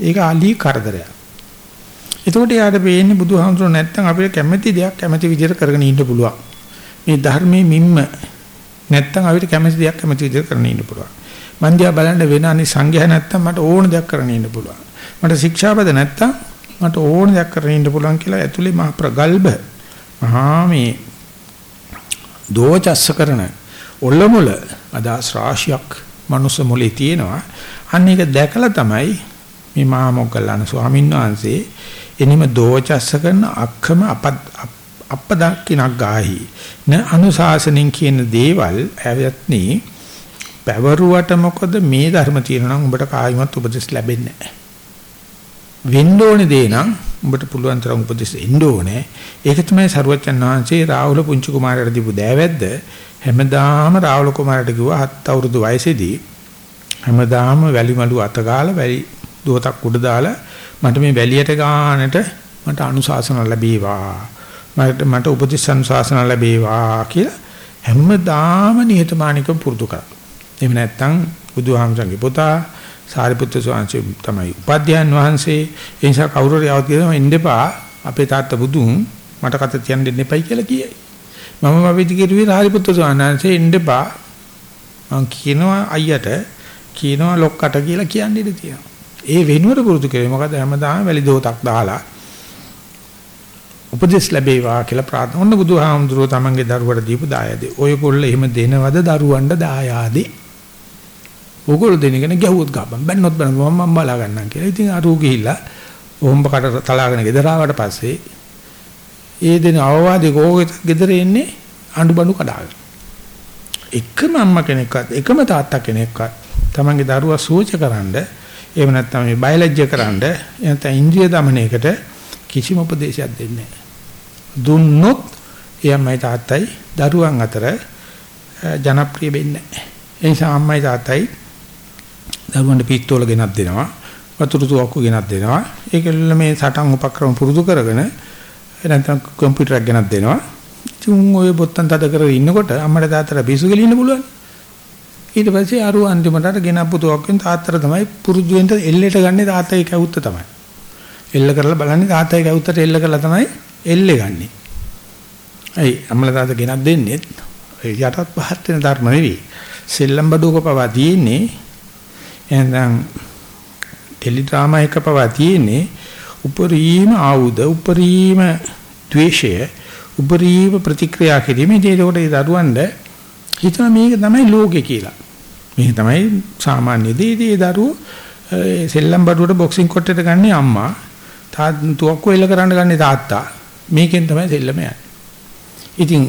ඒක අලි කරදරයක්. එතකොට යාට වෙන්නේ බුදුහාමුදුරුවෝ නැත්තම් අපිට කැමැති දෙයක් කැමැති විදිහට කරගෙන ඉන්න පුළුවන්. මේ ධර්මයේ මිම්ම නැත්තම් අපිට කැමැති දෙයක් කැමැති විදිහට කරගෙන ඉන්න පුළුවන්. මන් දිහා බලන්න වෙන අනි සංඝයා නැත්තම් මට ඕන දෙයක් කරගෙන ඉන්න පුළුවන්. මට ශික්ෂාපද නැත්තම් මට ඕන දෙයක් කරගෙන ඉන්න පුළුවන් කියලා ඇතුලේ මහ ප්‍රගල්භ මහා මේ දෝචස්ස කරන ඔල්ලමුල අදහස් රාශියක් මනුස්ස මොලේ තියෙනවා. අන්න ඒක දැකලා තමයි මේ මහා මොග්ගල්ලාන ස්වාමීන් වහන්සේ එනිම දෝචස්ස කරන අක්කම අපදක්කිනක් ගාහි න අනුශාසනෙන් කියන දේවල් ඇවත්නි පැවරුවට මොකද මේ ධර්ම තියෙනවා නම් උඹට කායිමත් උපදෙස් ලැබෙන්නේ නැහැ. වෙන්න ඕනේ දේ නම් උඹට පුළුවන් තරම් උපදෙස් එන්න ඕනේ. ඒක තමයි සරුවච්චන් වහන්සේ රාහුල පුංචි කුමාරයාට දීපු දෑවැද්ද. හැමදාම රාහුල කුමාරයාට කිව්වා හත් අවුරුදු වයසේදී හැමදාම වැලි මලු අත ගාලා වැලි දුවතක් උඩ දාලා මට මේ වැලියට ගානට මට අනුශාසන ලැබේවා. මට මට උපදෙස් අනුශාසන ලැබේවා කියලා හැමදාම නිහතමානීකව පුරුදු කරා. එහෙම නැත්නම් බුදුහාමසගේ පුතා සාරිපුත්‍ර ස්වාමීන් තමයි උපාධ්‍යයන් වහන්සේ ඒ නිසා කවුරු හරි આવත් කියනවා එන්නපා අපේ තාත්තා බුදුන් මට කත තියන්න දෙන්න එපයි කියලා කියයි මම වවිදි කිරුවේ සාරිපුත්‍ර ස්වාමීන් වහන්සේ එන්නපා මං කියනවා අයියට කියනවා ලොක්කට කියලා කියන්න ඉඩ තියෙනවා ඒ වෙනුවට පුරුදු කරේ මොකද හැමදාම වැලි දෝතක් දාලා උපදෙස් ලැබේවා කියලා ප්‍රාර්ථනා. ඔන්න බුදුහාමුදුරුවෝ තමන්ගේ දරුවට දීපු දායාදේ. ඔයගොල්ලෝ එහෙම දෙනවද දරුවන්ට දායාදේ? ඕගොල්ලෝ දෙනගෙන ගැහුවොත් ගාපම් බැන්නොත් බැන්නා මම බලා ගන්නම් කියලා. ඉතින් අරූ ගිහිල්ලා හොම්බ කට තලාගෙන ගෙදර ආවට පස්සේ ඒ දෙන අවවාදේ කෝගෙ ගෙදර එන්නේ අඬු බඬු කඩාගෙන. එකම අම්මා කෙනෙක්වත් එකම තාත්තා කෙනෙක්වත් තමන්ගේ දරුවා සෝචකරනද එහෙම නැත්නම් මේ බයලජ්‍ය කරනද නැත්නම් ඉන්ද්‍රිය দমনයකට කිසිම උපදේශයක් දෙන්නේ නැහැ. දුන්නොත් එයාමයි තාත්තයි දරුවන් අතර ජනප්‍රිය වෙන්නේ නැහැ. ඒ නිසා අම්මයි තාත්තයි දරුවන්ට පිස්තෝල ගෙනත් දෙනවා. වතුරු තුවක්කු ගෙනත් දෙනවා. ඒකෙල්ල මේ සටන් උපක්‍රම පුරුදු කරගෙන නැත්නම් කම්පියුටරයක් ගෙනත් දෙනවා. ඉතින් ඔය බොත්තම් තද කරගෙන ඉන්නකොට අම්මට තාත්තට පිසු ගෙලින්න පුළුවන්. ඊට පස්සේ අරු අන්තිමට අර ගෙනප්පු තුවක්කෙන් තාත්තට තමයි පුරුදු වෙන්න එල්ලේට ගන්නේ තාත්තයි කැවුත්ත තමයි. එල්ල කරලා බලන්නේ තාත්තයි කැවුත්තට එල්ල කරලා තමයි එල්ලේ ගන්නෙ. ඇයි අම්මලා තාත්තා ගෙනත් දෙන්නේ යටත් පහත් වෙන ධර්ම නෙවෙයි. සෙල්ලම් බඩුවක පවා තියෙන්නේ එහෙනම් ටෙලිඩ්‍රාමා එක පවා තියෙන්නේ උපරිම ආයුධ උපරිම ද්වේෂය උපරිම ප්‍රතික්‍රියා කිරීමේ ඒකට ඒ දරුවන්ට හිතන මේක තමයි ලෝකේ කියලා. මේක තමයි සාමාන්‍ය දේ. ඒ දරුවෝ සෙල්ලම් බඩුවට බොක්සිං කොට්ටේට ගන්නේ අම්මා. තාත් තුවක්කු එල්ල කරන්න ගන්නේ තාත්තා. මේකෙන් තමයි සෙල්ලම යන්නේ. ඉතින්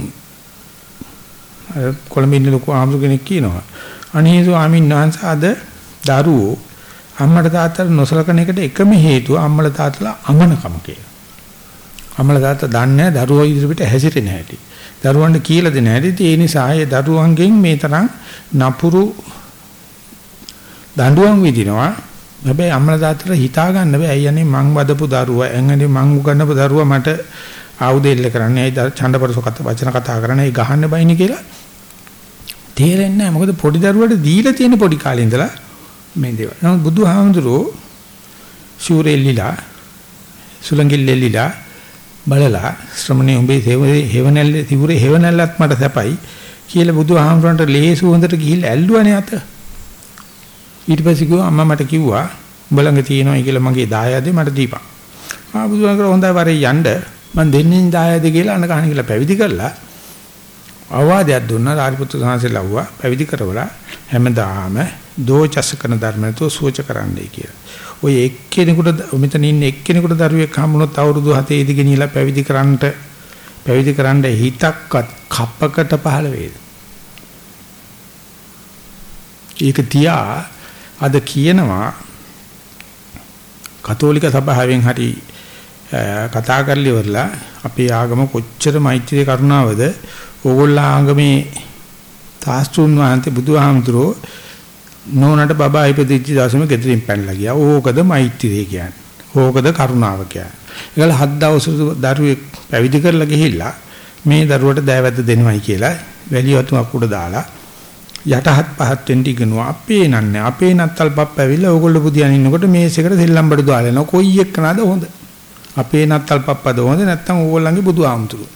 කොළඹින් ලොකු ආම්සු කෙනෙක් කියනවා. අනේ ස්වාමීන් වහන්සේ අද දරුවෝ අම්මට තාත්තට නොසලකන එකට එකම හේතුව අම්මල තාත්තලා අමනකම කියලා. අම්මල තාත්තා දන්නේ දරුවෝ ඉදිරියට හැසිරෙන්නේ නැහැටි. දරුවන්ට කියලා දෙන්නේ නැහැටි. ඒ නිසා ඒ දරුවන්ගෙන් මේ තරම් නපුරු දඬුවම් විදිනවා. හැබැයි අම්මල තාත්තලා හිතා ගන්න බෑ. අයියනේ මං වදපු දරුවා, එංගනේ මං උගන්නපු දරුවා මට ආයුධ එල්ල කරන්නේ. ඇයි ඡන්දපරස වචන කතා කරන්නේ. ඒ ගහන්න බයිනේ කියලා තේරෙන්නේ නැහැ. මොකද පොඩි දරුවට දීලා තියෙන පොඩි කාලේ ඉඳලා මේ දේවල්. නමුත් බුදුහාමුදුරෝ ශූරෙල්ලිලා සුලංගිල්ලෙල්ලිලා බලලා ශ්‍රමණේ උඹේ හේවණල්ල තිබුරේ හේවණල්ලත් මට සැපයි කියලා බුදුහාමුදුරන්ට ලේසු හොඳට ගිහිල්ලා ඇල්ලුවානේ අත. ඊට පස්සේ කිව්වා අම්මා මට කිව්වා උඹ ළඟ තියෙනවා කියලා මගේ දායාදේ මට දීපන්. ආ බුදුහාමුදුර හොඳයි වරේ යන්න මම දෙන්නේ දායාදේ කියලා අන්න කහන කියලා පැවිදි කරලා අවවාදයක් දුන්නා සාරිපුත්‍ර සාංශේ ලව්වා පැවිදි කරවලා හැමදාම දෝචස කරන ධර්ම නැතුව සෝච කරන්නයි කියලා. ඔය එක්කෙනෙකුට මෙතන ඉන්න එක්කෙනෙකුට දරුවෙක් හම්බුනොත් අවුරුදු 7 ඉදි ගෙනියලා පැවිදි කරන්නට පැවිදි කරන්න හිතක්වත් කප්පකට පහළ වේද. ඒක තියා අද කියනවා කතෝලික සභාවෙන් හරි කතා කරලි වරලා අපේ ආගම කොච්චර මෛත්‍රී කරුණාවද ඕගොල්ලෝ ආගමේ තාස්තුන් වහන්සේ බුදුහාමුදුරෝ නෝනට බබා ඉපදිච්ච දවසේම ගෙදරින් පැනලා ගියා. ඕකද මෛත්‍රිය කියන්නේ. ඕකද කරුණාව කියන්නේ. ඒකල හත් දවස් දරුවෙක් පැවිදි කරලා ගිහිල්ලා මේ දරුවට දෑවැද්ද දෙනවයි කියලා වැලියතුමක් උඩ දාලා යටහත් පහත් වෙන්න ඉගෙනුවා. අපේ නන්නේ අපේ නත්තල් පප්ප ඇවිල්ලා ඕගොල්ලෝ බුදියන් ඉන්නකොට මේසෙකට සෙල්ලම් බඩු දාලා එනවා. කොයි එක්කනද හොඳ? අපේ නත්තල් පප්පද හොඳ නැත්නම් ඕගොල්ලන්ගේ බුදු ආමතුරු.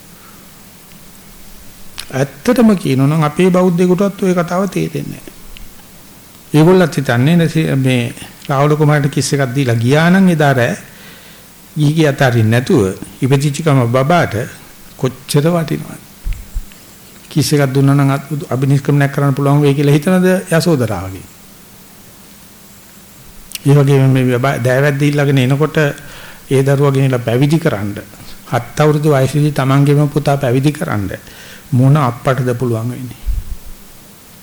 ඇත්තටම කියනොනම් අපේ බෞද්ධයෙකුටවත් ওই කතාව තේරෙන්නේ නැහැ. ඒගොල්ලත් හිතන්නේ මේ රාහුල කුමාරට කිස් එකක් දීලා ගියා නම් එදා රෑ ගිහි අතරින් නැතුව ඉපදිච්ච කම බබාට කොච්චර වටිනවද කිස් එකක් දුන්නා නම් අභිනිෂ්ක්‍රමණයක් කරන්න පුළුවන් වෙයි කියලා හිතනද යසෝදරාවගේ. ඒ වගේම මේ දෑවැද්ද ඊළඟන එනකොට ඒ දරුවා ගෙනලා පැවිදි කරන්න හත් අවුරුදු වයසේදී තමන්ගේම පුතා පැවිදි කරන්න මොන අප්පටද පුළුවන් වෙන්නේ.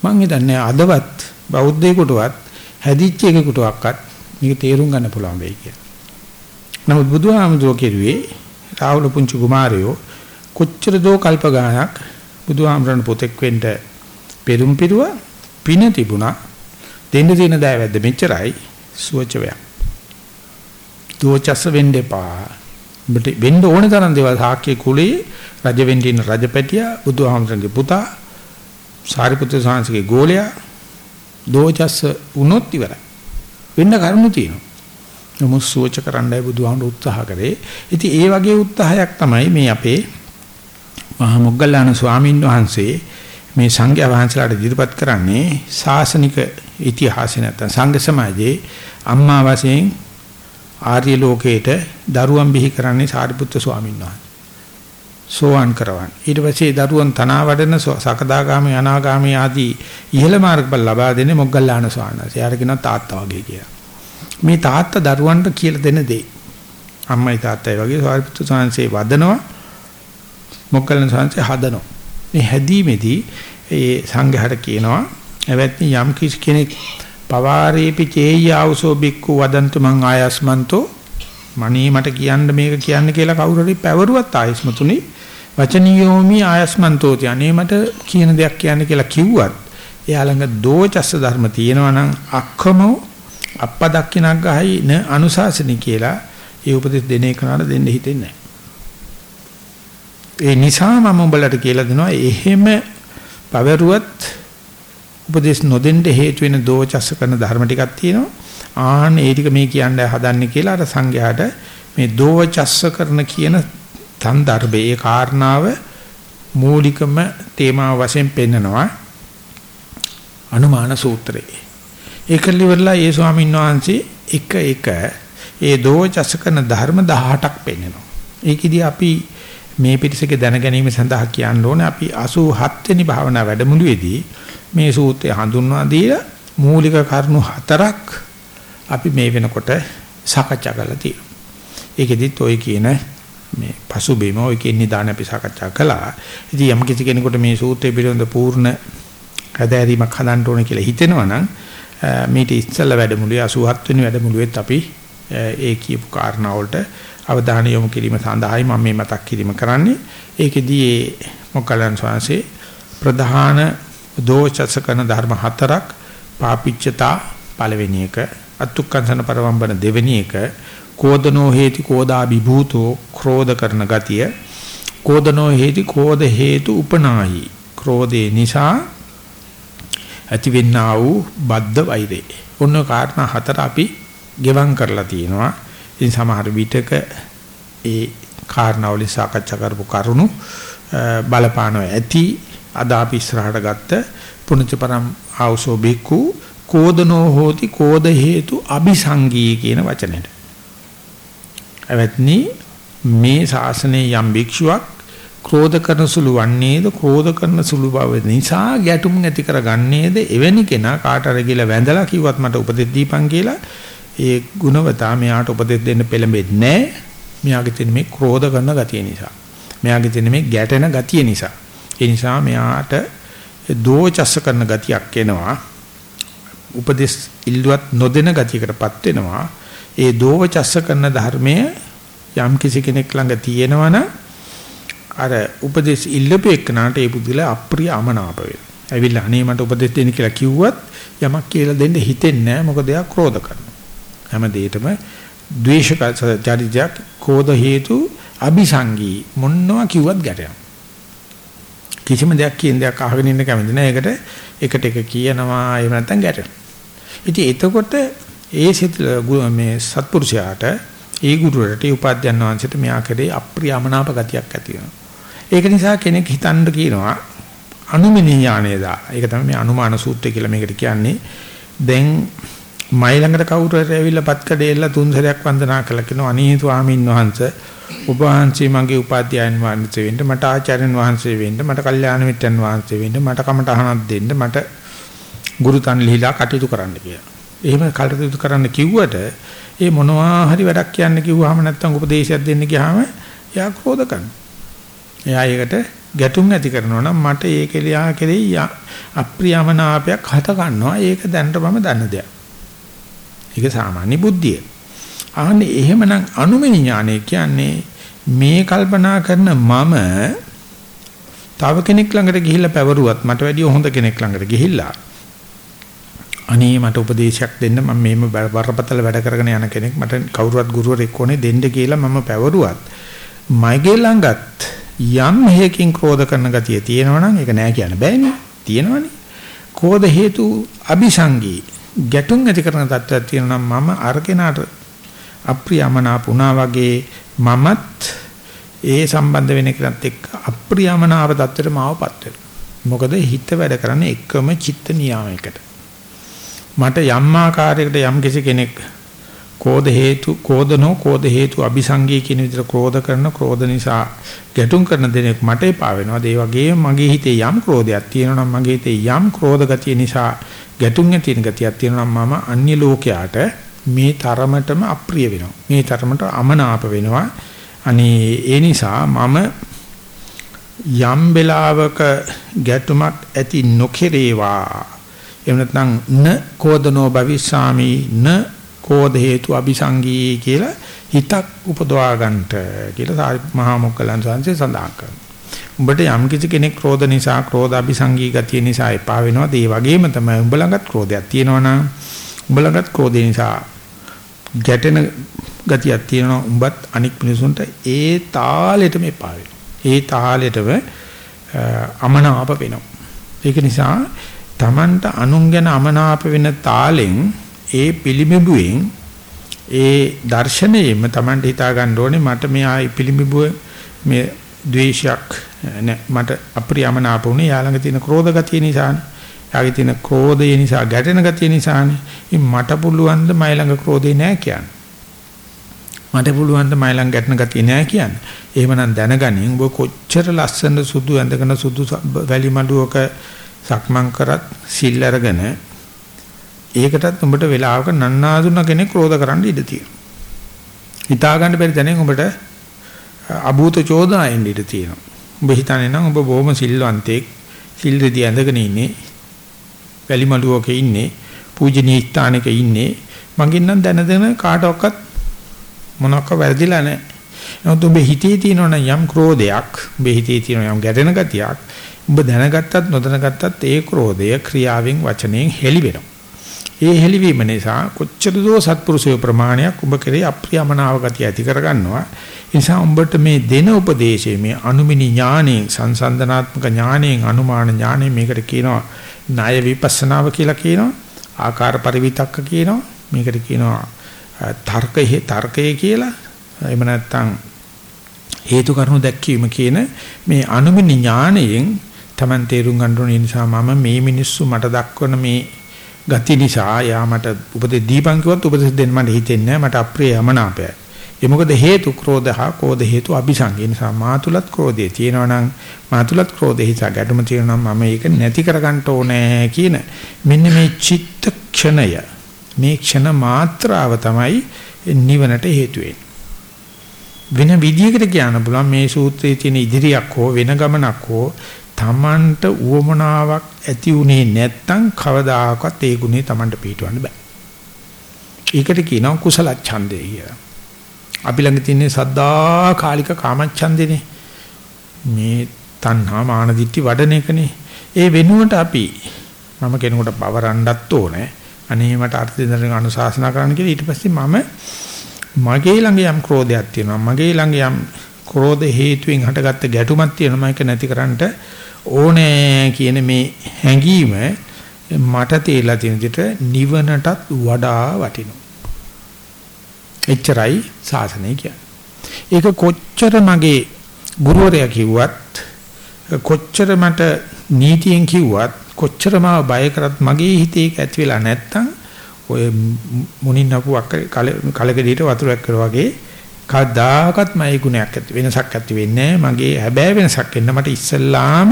මං හිතන්නේ අදවත් බෞද්ධයෙකුටවත් හැදිච්ච එකෙකුටවත් මේක තේරුම් ගන්න පුළුවන් වෙයි කියලා. නමුත් බුදුහාමුදුරුවෝ කෙරුවේ රාහුල පුංචි කුමාරයෝ කොච්චර දෝ කල්ප ගානක් බුදුහාමරණ පොතෙක් වෙන්න පෙරුම් පිරුවා පින තිබුණා දෙන්න දෙන දෑවැද්ද මෙච්චරයි සුවචවය. දුවචස්ස වෙන්න එපා. බට වෙන්න ඕන තරම් දේවල් සාක්‍ය කුලේ රජ වෙන්න ඉන්න රජපැටියා බුදුහාමරගේ පුතා සාරිපුත්‍ර සාංශගේ ගෝලයා දුවචස්ස වුණොත් ඉවරයි. වෙන්න කරුණු තියෙනවා. නමුත් සුවච කරන්නයි බුදුහාමුදුරු උත්සාහ කරේ. ඉතින් ඒ වගේ උත්සාහයක් තමයි මේ අපේ මහා මොග්ගල්ලාන ස්වාමීන් වහන්සේ මේ සංඝයා වහන්සේලාට ඉදිරිපත් කරන්නේ ශාසනික ඉතිහාසය නැත්නම් සංඝ සමාජයේ අම්මා වශයෙන් ආර්ය ලෝකයට දරුවන් බිහි කරන්නේ සාරිපුත්‍ර ස්වාමීන් වහන්සේ. සෝවාන් කරවන්. ඊට පස්සේ දරුවන් තනා වඩන සකදාගාමී අනාගාමී ආදී ඉහළ මාර්ගඵල ලබා දෙන්නේ මොග්ගල්ලාන ස්වාමීන් වහන්සේ. යාර කියනවා තාත්තා වගේ කියලා. මේ තාත්තා දරුවන්ට කියලා දෙන දේ. අම්මයි තාත්තයි වගේ සාරිපුත්‍ර ස්වාමීන් වදනවා මොග්ගල්ලාන ස්වාමීන් හදනවා. මේ හැදීමේදී ඒ සංඝහට කියනවා එවත්නි යම් කිසි කෙනෙක් පවාරේපි චේය ආවසෝ බික්කු වදන්තු මං ආයස්මන්තෝ මණී මට කියන්න මේක කියන්න කියලා කවුරු හරි පැවරුවත් ආයස්මතුනි වචනියෝමි ආයස්මන්තෝති අනේ මට කියන දෙයක් කියන්න කියලා කිව්වත් එයා ළඟ දෝචස්ස ධර්ම තියෙනවා නම් අක්කමෝ අප්පදක්කිනක් ගහයි න අනුශාසනි කියලා ඒ උපදෙස් දෙන එකනට දෙන්න හිතෙන්නේ ඒ නිසා මම උඹලට කියලා දෙනවා එහෙම පවරුවත් උපදේශ නොදෙන්න හේතු වෙන දෝචස්ස කරන ධර්ම ටිකක් තියෙනවා. ආන් ඒ ටික මේ කියන්නේ හදන්නේ කියලා අර සංඝයාට මේ දෝචස්ස කරන කියන තන්දර්භයේ ඒ කාරණාව මූලිකම තේමාව වශයෙන් පෙන්නනවා අනුමාන සූත්‍රයේ. ඒකල ඉවරලා ඒ ස්වාමීන් වහන්සේ එක එක ඒ දෝචස්ස කරන ධර්ම 18ක් පෙන්නනවා. ඒකෙදි අපි මේ පිටිසක දැන ගැනීම සඳහා කියන්න ඕනේ අපි 87 වෙනි භාවනා වැඩමුළුවේදී මේ සූත්‍රය හඳුන්වා දීලා මූලික කරුණු හතරක් අපි මේ වෙනකොට සාකච්ඡා කරලා තියෙනවා. ඒකෙදිත් ඔය කියන මේ පසුබිම ඔය කියන නිදාන අපි සාකච්ඡා කළා. ඉතින් යම් කිසි කෙනෙකුට මේ සූත්‍රය පිළිබඳ පූර්ණ කදෑරීමක් හදන්න ඕනේ කියලා හිතෙනවා නම් මේට ඉස්සෙල්ලා වැඩමුළුවේ 87 වෙනි වැඩමුළුවේත් අපි ඒ කියපු කාරණා වලට අවධානය යොමු කිරීම සඳහායි මම මේ මතක් කිරීම කරන්නේ. ඒකෙදී ඒ මොකලන් ස්වාංශේ ප්‍රධාන දෝෂස කරන ධර්ම හතරක් පාපිච්චතා පළවෙනි එක අත්ුක්කංශන පරවම්බන දෙවෙනි එක කෝදනෝ හේති කෝදා විභූතෝ ක්‍රෝධ කරන ගතිය. කෝදනෝ හේති කෝධ හේතු උපනායි ක්‍රෝධේ නිසා ඇතිවෙන්නා වූ බද්ධ වෛරේ ඔන්න කාරණා හතර අපි ගෙවම් කරලා තියෙනවා. ඉතින් සමහර විටක ඒ කාරණාවලින් සාකච්ඡා කරපු කරුණු බලපානව ඇති. අද අපි ඉස්සරහට ගත්ත පුණජ පරම් ආවසෝ බික්කු කෝදනෝ හෝති කෝද හේතු අபிසංගී කියන වචනෙට. එවත්නි මේ ශාසනයේ යම් භික්ෂුවක් ක්‍රෝධ කරන සුළු වන්නේද ක්‍රෝධ කරන සුළු බව නිසා ගැටුම් ඇති කරගන්නේද එවැනි කෙනා කාට අර කියලා වැඳලා කිව්වත් මට උපදෙස් දීපන් කියලා ඒ ගුණවතා මෙයාට උපදෙස් දෙන්න පෙළඹෙන්නේ නැහැ. මෙයාගේ තියෙන මේ ක්‍රෝධ කරන ගතිය නිසා. මෙයාගේ තියෙන මේ ගැටෙන ගතිය නිසා. ඒ නිසා මෙයාට දෝචස්ස කරන ගතියක් එනවා. උපදෙස් ඉල්ලුවත් නොදෙන ගතියකටපත් වෙනවා. ඒ දෝචස්ස කරන ධර්මයේ යම් කිසි කෙනෙක් ළඟ තියෙනවනම් අර උපදේශ ඉල්ලපු එක්කනට ඒ පුදුල අප්‍රිය අමනාප වෙනවා. ඇවිල්ලා අනේ මට උපදෙස් දෙන්න කියලා කිව්වත් යමක් කියලා දෙන්න හිතෙන්නේ නැහැ මොකද එයා ක්‍රෝධ කරනවා. හැම දෙයකම ද්වේෂක චරිතයක් කෝධ හේතු අபிසංගී මොනවා කිව්වත් ගැටෙනවා. කිසිම දෙයක් කියන දෙයක් අහගෙන ඉන්න කැමති නෑ. ඒකට එකට එක කියනවා එහෙම නැත්නම් ගැටෙනවා. ඉතින් එතකොට ඒ සිත මේ සත්පුරුෂයාට ඒ ගුරුවරට ඒ උපාධ්‍යයන් වහන්සේට මෙයා කරේ අප්‍රියමනාප ගතියක් ඇති වෙනවා. ඒක නිසා කෙනෙක් හිතන්න කියනවා අනුමිනියානේදා. ඒක තමයි මේ අනුමාන සූත්‍රය කියලා මේකට කියන්නේ. දැන් මයි ළඟට කවුරු හරි ඇවිල්ලා පත් කඩේලා තුන් සැරයක් වන්දනා කළා කියනවා අනේ ස්වාමීන් වහන්සේ ඔබ වහන්සේ මගේ උපාධ්‍යයන් වහන්සේ වෙන්න මට ආචාර්යන් වහන්සේ වෙන්න මට කල්යාණ මිත්‍රන් වහන්සේ වෙන්න මට කමටහනක් දෙන්න මට ගුරුතන් ලිහිලා කටයුතු කරන්න කියලා. එහෙම කටයුතු කරන්න කිව්වට ඒ මොනවා හරි වැඩක් කියන්න කිව්වහම නැත්තම් උපදේශයක් දෙන්න ගියාම එයා ක්‍රෝධ කරනවා. එයා ඒකට ගැටුම් ඇති කරනවා නම් මට ඒ කෙලියා කෙරෙහි අප්‍රියමනාපයක් හට ගන්නවා. ඒක දැනට මම දන්න දෙයක්. ඒක සාමාන්‍ය බුද්ධිය. ආන්නේ එහෙමනම් අනුමිනි ඥානය කියන්නේ මේ කල්පනා කරන මම තව කෙනෙක් ළඟට ගිහිල්ලා පැවරුවත් මට වැඩිය හොඳ කෙනෙක් ළඟට ගිහිල්ලා අනේ මට උපදේශයක් දෙන්න මම මේම බරපතල වැඩ කරගෙන යන කෙනෙක් මට කවුරුවත් ගුරුවරෙක් ඕනේ දෙන්න කියලා මම පැවරුවත් මගේ ළඟත් යම් හේකින් ක්‍රෝධ කරන ගතිය තියෙනවනම් ඒක නෑ කියන්න බෑනේ තියෙනවනේ ක්‍රෝධ හේතු අபிසංගී ගැටුම් ඇති කරන තත්ත්වයක් තියෙනවා නම් මම අර කෙනාට අප්‍රියමනාපුණා වගේ මමත් ඒ සම්බන්ධ වෙන කෙනත් එක්ක අප්‍රියමනාප තත්ත්වයට මාවපත් වෙනවා. මොකද හිත වැඩ කරන්නේ එකම චිත්ත නියාමයකට. මට යම් ආකාරයකට යම් කිසි කෙනෙක් කෝධ හේතු කෝධනෝ කෝධ හේතු අபிසංගී කියන විදිහට ක්‍රෝධ කරන ක්‍රෝධ නිසා ගැටුම් කරන දෙනෙක් මට එපා වෙනවා. ඒ වගේම මගේ හිතේ යම් ක්‍රෝධයක් තියෙනවා නම් මගේ හිතේ යම් ක්‍රෝධ ගතිය නිසා ගැටුම් ඇති වෙන ගතියක් තියෙනවා නම් මම අන්‍ය ලෝකයාට මේ තරමටම අප්‍රිය වෙනවා. මේ තරමට අමනාප වෙනවා. අනේ ඒ නිසා මම යම් වෙලාවක ගැටුමක් ඇති නොකෙරේවා. එහෙම නැත්නම් න කෝදනෝ භවිස්සාමි න කෝද හේතු අபிසංගී කියලා හිතක් උපදවා ගන්නට කියලා මහා මොග්ගලන් සංසේ සඳහන් කරනවා. උඹට යම් කිසි කෙනෙක් ක්‍රෝධ නිසා ක්‍රෝධ අபிසංගී ගතිය නිසා එපා වෙනවා. ඒ වගේම තමයි උඹ ළඟත් ක්‍රෝධයක් තියෙනවා නම් උඹ ළඟත් ක්‍රෝධය නිසා ගැටෙන ගතියක් තියෙනවා උඹත් අනික් මිනිසුන්ට ඒ තාලෙටම එපා ඒ තාලෙටම අමනාප වෙනවා. ඒක නිසා Tamanට අනුන් ගැන අමනාප වෙන තාලෙන් ඒ පිළිඹුවෙන් ඒ දර්ශනයෙම Tamanට හිතා ගන්න ඕනේ මට මෙයා පිළිඹුව මේ ද්වේෂයක් නෑ මට අප්‍රියමනාප වුණේ යාළඟ තියෙන ක්‍රෝධ ගතිය නිසානේ. යාගේ තියෙන ක්‍රෝධය නිසා ගැටෙන ගතිය නිසානේ. ඉතින් මට පුළුවන් ද මයි ළඟ ක්‍රෝධේ නෑ කියන්නේ. මට පුළුවන් ද මයි ළඟ ගැටෙන ගතිය නෑ කියන්නේ. එහෙමනම් දැනගනින් ඔබ කොච්චර ලස්සන සුදු ඇඳගෙන සුදු වැලි මඩුවක සක්මන් කරත් සිල් අරගෙන ඒකටත් උඹට වෙලාවක නන්නාඳුන කෙනෙක් ක්‍රෝධ කරන්න ඉඩ තියෙනවා. හිතා ගන්න බැරි තැනින් උඹට අභූත චෝදනාවෙන් ඉඩ තියෙනවා. උඹ හිතන්නේ නම් උඹ බොහොම සිල්වන්තෙක් සිල් රෙදි ඇඳගෙන ඉන්නේ වැලිමඩුවක ඉන්නේ පූජනීය ස්ථානයක ඉන්නේ මගින් නම් දැන දැන කාටවත් මොනක්ක වැරදිලා නැහැ. නමුත් ඔබ හිතේ තියෙන යම් ක්‍රෝධයක්, ඔබ හිතේ තියෙන යම් ගැටෙන ගතියක්, ඔබ දැනගත්තත් නොදැනගත්තත් ඒ ක්‍රෝධය ක්‍රියාවෙන් වචනයෙන් හෙළි වෙනවා. ඒ හෙළිවීම නිසා කොච්චර දෝ සත්පුරුෂය ප්‍රමාණයක් ඔබ කෙරේ අප්‍රියමනාව ගතිය ඇති කරගන්නවා. ඒ නිසා උඹට මේ දෙන උපදේශයේ මේ අනුමිනි ඥාණයෙන් සංසන්දනාත්මක ඥාණයෙන් අනුමාන ඥාණයෙන් මේකට කියනවා ණය විපස්සනාව කියලා කියනවා. ආකාර පරිවිතක්ක කියනවා. මේකට කියනවා තර්කයේ තර්කය කියලා. එහෙම නැත්නම් හේතු කරුණු දැක්වීම කියන මේ අනුමිනි ඥාණයෙන් Taman තේරුම් ගන්න ඕන. නිසා මම මේ මිනිස්සු මට දක්වන මේ ගති නිසා යා මට උපදෙස් දීපන් කිව්වත් උපදෙස් දෙන්න මට හිතෙන්නේ නැහැ. මට අප්‍රිය යමනාපයයි. ඒ මොකද හේතු ක්‍රෝධහ කෝධ හේතු අபிසංගේ නිසා මාතුලත් ක්‍රෝධය තියෙනවා නම් මාතුලත් ක්‍රෝධය නිසා ගැටුම තියෙනවා නම් මම ඒක නැති කරගන්න ඕනේ කියන මෙන්න මේ චිත්ත ක්ෂණය. මේ ක්ෂණ මාත්‍රාව තමයි නිවනට හේතු වෙන විදියකට කියන්න පුළුවන් මේ සූත්‍රයේ තියෙන ඉදිරියක් හෝ වෙන ගමනක් හෝ Tamanට උවමනාවක් ඇති උනේ නැත්තම් කවදාකවත් ඒ ගුණේ Tamanට පිටවන්න බෑ. ඒකට කියනවා කුසල ඡන්දය කියලා. අපි ළඟ තියෙන සද්දා කාලික කාමච්ඡන්දේනේ. මේ තණ්හා මාන දිට්ටි වඩන එකනේ. ඒ වෙනුවට අපි මම කෙනෙකුට පවරන්නත් ඕනේ. අනේ මට අර්ථ දෙන්න අනුශාසනා කරන්න කියලා ඊට පස්සේ මම මගේ ළඟ යම් ක්‍රෝධයක් තියෙනවා. මගේ ළඟ යම් ක්‍රෝධ හේතුවෙන් හටගත්ත ගැටුමක් තියෙනවා. මේක නැතිකරන්නට ඕනේ කියන මේ හැඟීම මට තේලා තියෙන විදිහට නිවනටත් වඩා වටිනවා. එච්චරයි සාසනය කියන්නේ. ඒක කොච්චර මගේ ගුරුවරයා කිව්වත් කොච්චර මට නීතියෙන් කිව්වත් කොච්චර මාව බය කරත් මගේ හිතේ ඒක ඇති වෙලා නැත්තම් ඔය මුණින් අපු කලකඩියට වතුරක් කරා වගේ කවදාකවත් මයි ගුණයක් ඇති වෙනසක් ඇති වෙන්නේ මගේ හැබෑ වෙනසක් එන්න මට ඉස්සල්ලාම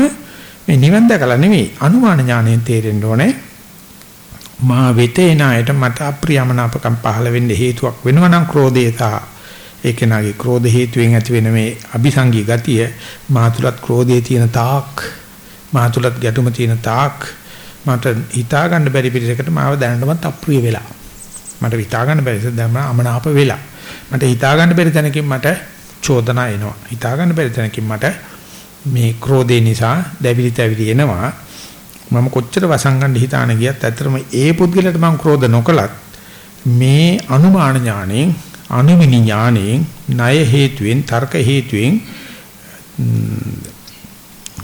මේ නිවන් දැකලා නෙවෙයි අනුමාන ඥාණයෙන් තේරෙන්න ඕනේ. මා වෙතේන අයට මට අප්‍රියමනාපකම් පහළ වෙන්න හේතුවක් වෙනවා නම් ක්‍රෝධය සහ ඒ කෙනාගේ ක්‍රෝධ හේතුවෙන් ඇති වෙන මේ අபிසංගී ගතිය මා තුලත් ක්‍රෝධයේ තියෙන තාක් මා තුලත් ගැටුම තියෙන තාක්. මට හිතා ගන්න බැරි පිළිසකට මාව දැනටමත් අප්‍රිය වෙලා. මට හිතා ගන්න බැරි දැන් අමනාප වෙලා. මට හිතා ගන්න බැරි තැනකින් මට චෝදනා එනවා. හිතා ගන්න බැරි තැනකින් මට මේ ක්‍රෝධය නිසා දැවිලි තැවිලි එනවා. මම කොච්චර වසංගන්න හිතාන ගියත් ඇත්තටම ඒ පුද්ගලයාට මම ක්‍රෝධ නොකලත් මේ අනුමාන ඥාණයෙන් අනුමිනි ඥාණයෙන් ණය හේතුවෙන් තර්ක හේතුවෙන්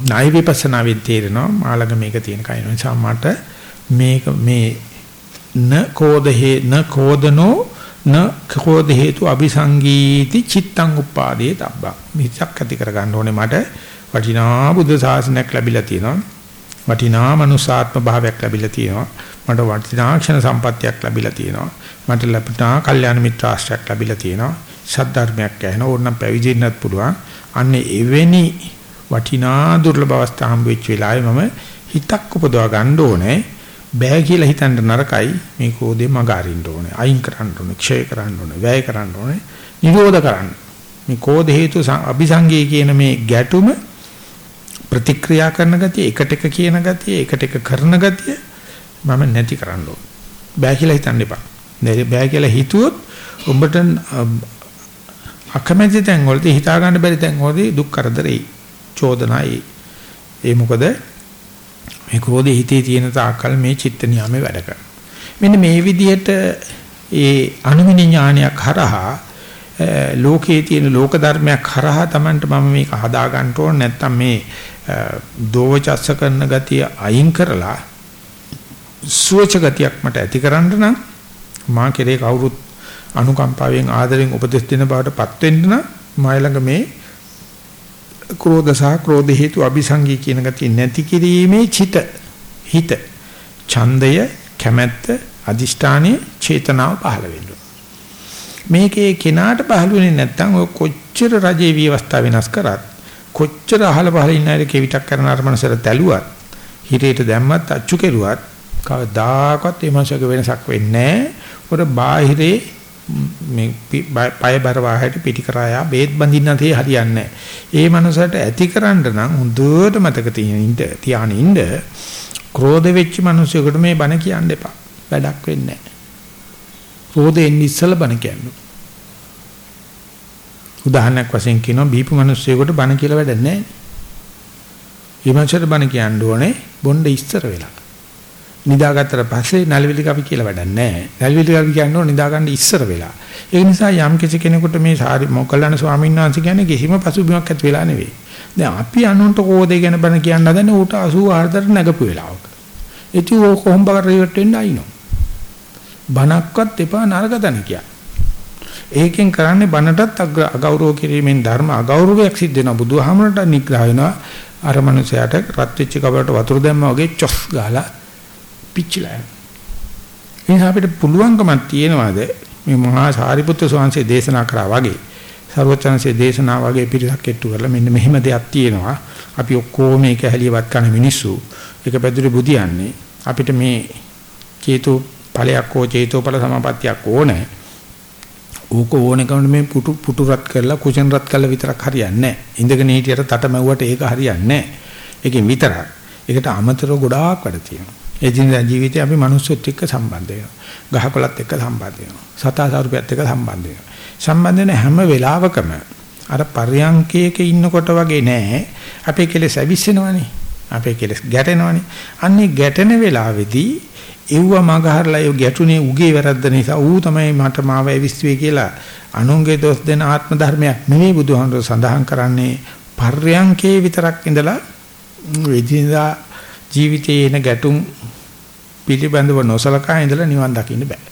ණය විපස්සනාවෙන් තේරෙනවා මාළඟ මේක තියෙන කයි නිසා මට මේක මේ න කෝදහේ න කෝදනෝ න කෝද හේතු අபிසංගීති චිත්තං උපාදේ තබ්බා මිසක් ඇති කර ගන්න ඕනේ මට වටිනා බුද්ධ ශාසනයක් ලැබිලා තියෙනවා. වටිනා මනුසාත්ම භාවයක් ලැබිලා තියෙනවා. මට වටිනා ක්ෂණ සම්පත්තියක් ලැබිලා තියෙනවා. මට ලැබුණා කල්යාණ මිත්‍රාශ්‍රයක් ලැබිලා තියෙනවා. සද්ධර්මයක් ඇහෙන ඕනනම් පැවිදෙන්නත් පුළුවන්. අන්නේ එවැනි වටිනා දුර්ලභ අවස්ථා හම්බ වෙච්ච වෙලාවේ මම හිතක් උපදවා ගන්න ඕනේ. බෑ කියලා හිතන්න නරකයි. මේ කෝදේ මග අරින්න ඕනේ. අයින් කරන්න ඕනේ. ක්ෂය කරන්න ඕනේ. වැය කරන්න ඕනේ. නිරෝධ කරන්න. මේ කෝද හේතු අபிසංගයේ කියන මේ ගැටුම ප්‍රතික්‍රියා කරන ගතිය එකට එක කියන ගතිය එකට එක කරන ගතිය මම නැති කරන්න ඕනේ. බෑ කියලා හිතන්න එපා. බෑ කියලා හිතුවොත් ඔබට අකමැති තැන් වලදී හිතා ගන්න බැරි තැන් වලදී දුක් කරදරේ චෝදනයි ඒ මොකද? මේ ක්‍රෝධය හිතේ තියෙන තාක්කල් මේ චිත්ත නියාමේ වැඩ කරනවා. මෙන්න මේ විදිහට ඒ අනුමින ඥානයක් හරහා ලෝකයේ තියෙන ලෝක ධර්මයක් හරහා Tamanට මම මේක හදා ගන්න ඕන. නැත්නම් මේ දෝවචස්ස කරන ගතිය අයින් කරලා සුවච ගතියක් මට ඇතිකරන්න නම් මා කෙරේ කවුරුත් අනුකම්පාවෙන් ආදරෙන් උපදෙස් දෙන බවටපත් වෙන්න නම් මා ළඟ මේ ක්‍රෝධ සහ ක්‍රෝධ හේතු අபிසංගී කියන ගතිය නැති කිරීමේ චිත හිත ඡන්දය කැමැත්ත අදිෂ්ඨානයේ චේතනාව පහළ වෙනවා මේකේ කෙනාට පහළ වෙන්නේ නැත්නම් ඔය කොච්චර රජේ විවස්ථා වෙනස් කරත් කොච්චර අහල පහල ඉන්න අය කෙවිතක් කරන අරමනසර තැලුවත් හිරේට දැම්මත් අච්චු කෙරුවත් කවදාකවත් මේ මාසයක වෙනසක් වෙන්නේ නැහැ. උර බාහිරේ මේ පය බර වාහයට පිටි කරායා බේත් බඳින්න තේ හරියන්නේ ඒ මනසට ඇතිකරන්න නම් හොඳට මතක තියෙනින්න තියාගෙන ඉන්න ක්‍රෝධ වෙච්ච මිනිසෙකුට මේ බණ කියන්න එපා. වැඩක් වෙන්නේ නැහැ ක්‍රෝධයෙන් ඉස්සල බණ කියන්න උදාහරණයක් වශයෙන් කියනවා බීපු මිනිසෙකුට බණ කියලා වැඩක් නැහැ ඊ මනසට බණ කියන්න ඕනේ බොණ්ඩ ඉස්සර වෙලා නිදාගත්තට පස්සේ නැලවිලි කපි කියලා වැඩක් නැහැ. නැලවිලි කපි කියන්නේ නිදා ගන්න ඉස්සර වෙලා. ඒ නිසා යම් කිසි කෙනෙකුට මේ සාරි මොකල්ලාන ස්වාමීන් වහන්සේ කියන්නේ කිසිම පසුබිමක් ඇති වෙලා නෙවෙයි. දැන් අපි අනුන්ට කෝදේ ගැන බන කියන්න හදන්නේ ඌට 84 දර නැගපු වෙලාවක. ඉතින් ඕක කොහොම බකරියට වෙන්න අයිනෝ. බනක්වත් එපා නරක දන කිය. ඒකෙන් කරන්නේ බනටත් අගෞරව කිරීමෙන් ධර්ම අගෞරවයක් සිද්ධ වෙනවා. බුදුහාමරට නිග්‍රහ වෙනවා. අර මනුස්සයාට රත් වෙච්ච කබලට වතුර දැම්මා වගේ චොස් ගාලා පිච්චිලා යනවා. එහෙනම් අපිට පුළුවන්කමක් තියෙනවාද මේ මහා සාරිපුත්‍ර ස්වාමීන් දේශනා කරා වගේ සර්වචනසේ දේශනා වගේ පිරිසක් එට්ටු කරලා මෙන්න මෙහෙම දෙයක් තියෙනවා. අපි ඔක්කොම මේක හැලියවත් කරන මිනිස්සු එක පැදුරේ බුදියන්නේ අපිට මේ චේතු ඵලයක් හෝ චේතෝඵල සමාපත්තියක් ඕනේ. ඕක ඕනේ කවුන මේ පුටු පුටු රත් කරලා කුෂන් රත් කරලා විතරක් හරියන්නේ නැහැ. ඉඳගෙන හිටියට තට මැව්වට ඒක හරියන්නේ නැහැ. ඒකෙන් විතරක්. ඒකට අමතරව ගොඩාක් වැඩ තියෙනවා. එදිනදා ජීවිතේ අපි මිනිස්සුත් එක්ක සම්බන්ධ වෙනවා. ගහකොළත් එක්ක සම්බන්ධ වෙනවා. සතා සරුපයත් එක්ක සම්බන්ධ වෙනවා. සම්බන්ධ වෙන හැම වෙලාවකම අර පර්යංකයක ඉන්නකොට වගේ නෑ. අපේ කෙලෙස් ඇවිස්සෙනවනේ. අපේ කෙලෙස් ගැටෙනවනේ. අන්නේ ගැටෙන වෙලාවේදී එව්ව මගහරලා ඒ ගැටුනේ උගේ වැරද්ද නිසා ඌ තමයි මට මාව ඇවිස්සුවේ කියලා අනුන්ගේ දොස් දෙන ආත්ම ධර්මයක් නෙමෙයි බුදුහාමුදුර සඳහන් කරන්නේ පර්යංකේ විතරක් ඉඳලා එදිනදා ජීවිතයේ එන ගැටුම් පිළිබඳව නොසලකා ඉඳලා නිවන් දකින්න බෑ.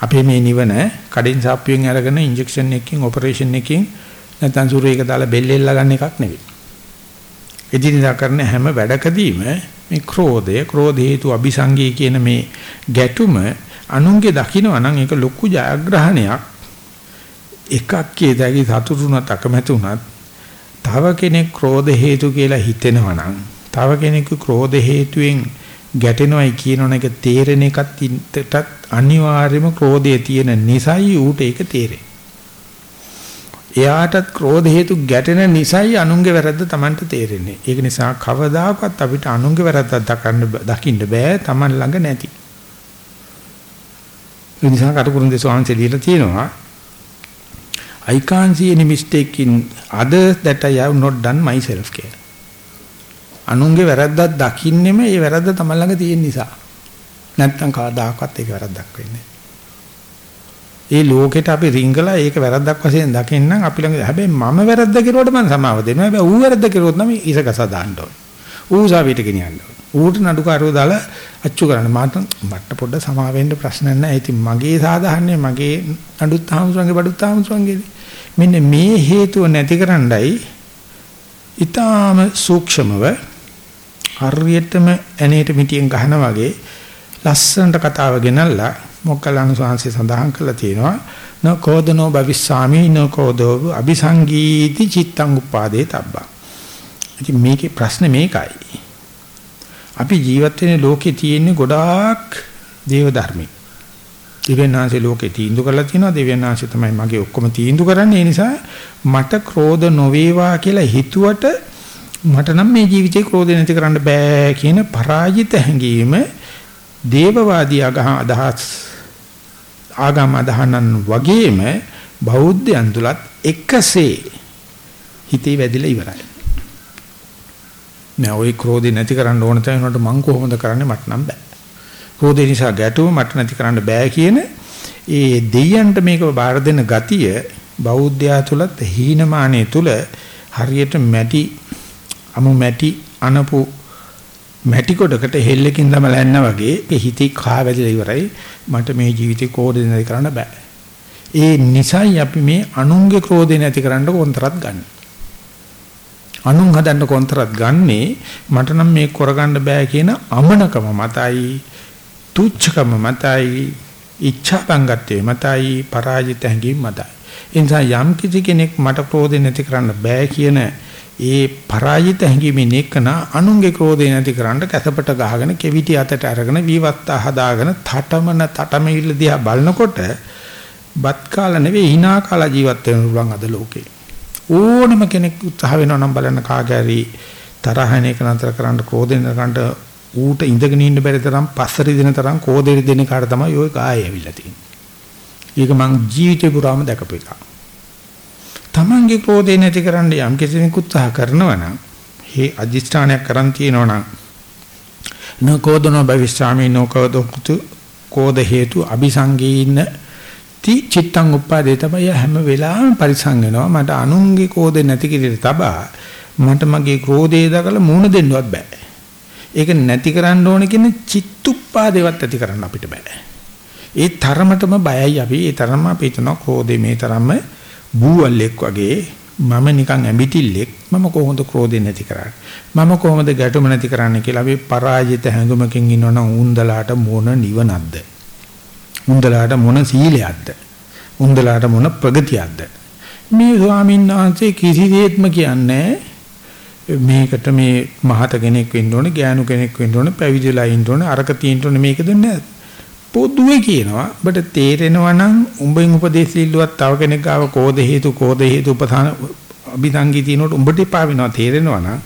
අපේ මේ නිවන කඩින් සාප්පුවෙන් අරගෙන ඉන්ජෙක්ෂන් එකකින් ඔපරේෂන් එකකින් නැත්නම් සූර්යයක දාලා බෙල්ලෙල්ලා ගන්න එකක් නෙවෙයි. එදිනදා කරන හැම වැඩකදීම මේ ක්‍රෝධය, ක්‍රෝධ හේතු අபிසංගී කියන මේ ගැටුම අනුන්ගේ දකින්නවා නම් ඒක ලොකු ජයග්‍රහණයක්. එකක් කියදැයි සතුටුුණත් අකමැතුණත් තව කෙනෙක් ක්‍රෝධ හේතු කියලා හිතෙනවා නම් තව කෙනෙකු ක්‍රෝධ හේතුවෙන් ගැටෙනවයි කියනවන එක තේරෙන එකත් ඉන්නටත් අනිවාර්යයෙන්ම ක්‍රෝධය තියෙන නිසයි ඌට ඒක තේරෙන්නේ. එයාටත් ක්‍රෝධ හේතු ගැටෙන නිසයි අනුන්ගේ වැරද්ද Tamanට තේරෙන්නේ. ඒක නිසා කවදාකවත් අපිට අනුන්ගේ වැරද්දක් දකින්න දකින්න බෑ Taman ළඟ නැති. ඒ නිසා කටුකුරුන් දෙසෝන්සේ දීලා තියෙනවා I can't see any mistake in others that I have not done myself කියලා. අනුන්ගේ වැරද්දක් දකින්නෙම ඒ වැරද්ද තමයි ළඟ තියෙන නිසා. නැත්තම් කවදාකවත් ඒක වැරද්දක් වෙන්නේ ඒ ලෝකෙට අපි රිංගලා ඒක වැරද්දක් වශයෙන් දකින්නම් අපි ළඟ හැබැයි මම වැරද්ද කෙරුවට මම සමාව දෙනවා. හැබැයි ඌ වැරද්ද කෙරුවොත් නම් ඉසකස දාන්න ඕනේ. ඌ සාවිට ගෙනියන්න ඕනේ. ඌට නඩුකාරයෝ දාලා අච්චු කරන්න මට මට පොඩ්ඩ සමාව වෙන්න ප්‍රශ්න නැහැ. ඉතින් මගේ සාධාරණේ මගේ නඩුත් ආහුසුන්ගේ බඩුත් ආහුසුන්ගේ මෙන්න මේ හේතුව නැතිකරණ්ඩයි ඊටාම සූක්ෂමව හරියටම ඇනේට මිටියෙන් ගහනා වගේ ලස්සනට කතාව ගෙනල්ලා මොක්කලණු සාංශය සඳහන් කරලා තියෙනවා න කෝදනෝ භවිස්සාමි න කෝදෝ අபிසංගීති චිත්තං උපාදේ තබ්බා. ඉතින් මේකේ ප්‍රශ්නේ මේකයි. අපි ජීවත් වෙන ලෝකේ තියෙන ගොඩාක් දේව ධර්මයි. දිව්‍යනාංශේ ලෝකේ තීන්දුව කරලා තියෙනවා දිව්‍යනාංශය තමයි මගේ ඔක්කොම තීන්දුව කරන්නේ ඒ නිසා මට ක්‍රෝධ නොවේවා කියලා හිතුවට මට නම් මේ ජීවිතේ ක්‍රෝධය නැති කරන්න බෑ කියන පරාජිත හැඟීම දේවවාදී අදහස් ආගම අදහනන් වගේම බෞද්ධයන් තුලත් එකසේ හිතේ වැදිලා ඉවරයි. නෑ ওই ක්‍රෝධය නැති කරන්න ඕන තැන උනට මං කොහොමද කරන්නේ මට නම් බෑ. ක්‍රෝධය නිසා ගැටුම මට නැති කරන්න බෑ කියන ඒ දෙයයන්ට මේක බාර දෙන ගතිය බෞද්ධයා තුලත් හීනමානයේ තුල හරියට මැටි අමු මැටි අනපු මැටි කොටකට හෙල්ලකින් දමලා යනවා වගේ ඒ හිතේ කා වැදිලා ඉවරයි මට මේ ජීවිතේ කෝඩේ නැති කරන්න බෑ ඒ නිසයි අපි මේ අනුන්ගේ ක්‍රෝධය නැති කරන්න කොන්තරත් ගන්න. අනුන් හදන්න කොන්තරත් ගන්නේ මට නම් මේ කරගන්න බෑ කියන අමනකම මතයි තුච්ඡකම මතයි ඉච්ඡා බංගත්තේ මතයි පරාජිත හැඟීම් මතයි. ඒ නිසා යම් කිසි කෙනෙක් මට ක්‍රෝධය නැති කරන්න බෑ කියන ඒ පරාජිත හැඟීමෙන් එක්කන අනුන්ගේ ක්‍රෝධය නැති කරන්න කැසපට ගහගෙන කෙවිටි අතට අරගෙන විවත්තා හදාගෙන තටමන තටමෙilla දිහා බලනකොට බත් කාලා නෙවෙයි hina කාලා ජීවත් වෙන්න පුළුවන් අද ලෝකේ ඕනම කෙනෙක් උත්සාහ වෙනවා නම් බලන්න කාගෑරි තරහන එක නතර කරන්න ක්‍රෝධය නතරකට ඌට ඉඳගෙන ඉන්න බැරි තරම් පස්සරි දෙන තරම් කෝදෙරි දෙන කාට තමයි ওই කාය ඇවිල්ලා තියෙන්නේ. ඒක මං ජීවිතේ පුරාම දැකපු එකක්. තමන්ගේ ක්‍රෝධය නැති කරන්න යම් කෙනෙක් උත්සාහ කරනවා නම් හේ අදිෂ්ඨානයක් කරන් තියෙනවා නම් නකෝදනෝ භවිස්සාමි නෝකෝදොක්තු කෝද හේතු අபிසංගීන ති චිත්තං උප්පාදේ තමයි හැම වෙලාවෙම පරිසං වෙනවා. මට අනුන්ගේ කෝධය නැති කිරිට තබා මට මගේ ක්‍රෝධය දකලා මූණ දෙන්නවත් බෑ. ඒක නැති කරන්න ඕන කියන චිත්තුප්පාදේවත් ඇති කරන්න අපිට බෑ. ඒ තරමටම බයයි අපි. ඒ තරම අපි හිතනවා ක්‍රෝධේ මේ තරම්ම බූවල්ෙක් වගේ මම නිකන් ඇඹිටිල්ලෙක්. මම කොහොමද ක්‍රෝධය නැති කරන්නේ? මම කොහොමද ගැටුම නැති කරන්නේ කියලා අපි පරාජිත හැඟුමකින් ඉන්නවනම් උන්දලාට මොන නිවනක්ද? උන්දලාට මොන සීලයක්ද? උන්දලාට මොන ප්‍රගතියක්ද? මේ ස්වාමීන් වහන්සේ කිසිදේත්ම කියන්නේ මේකට මේ මහත කෙනෙක් වෙන්න ඕනේ ගෑනු කෙනෙක් වෙන්න ඕනේ පැවිදිලා ඉන්න ඕනේ අරක තියෙන්න ඕනේ මේක දෙන්නේ පොදුවේ කියනවා ඔබට තේරෙනවා නම් උඹෙන් උපදේශ ඉල්ලුවත් තව කෙනෙක් ගාව කෝද හේතු කෝද හේතු උපසාන අභිධංගී තිනොට උඹට එපා වෙනවා තේරෙනවා නම්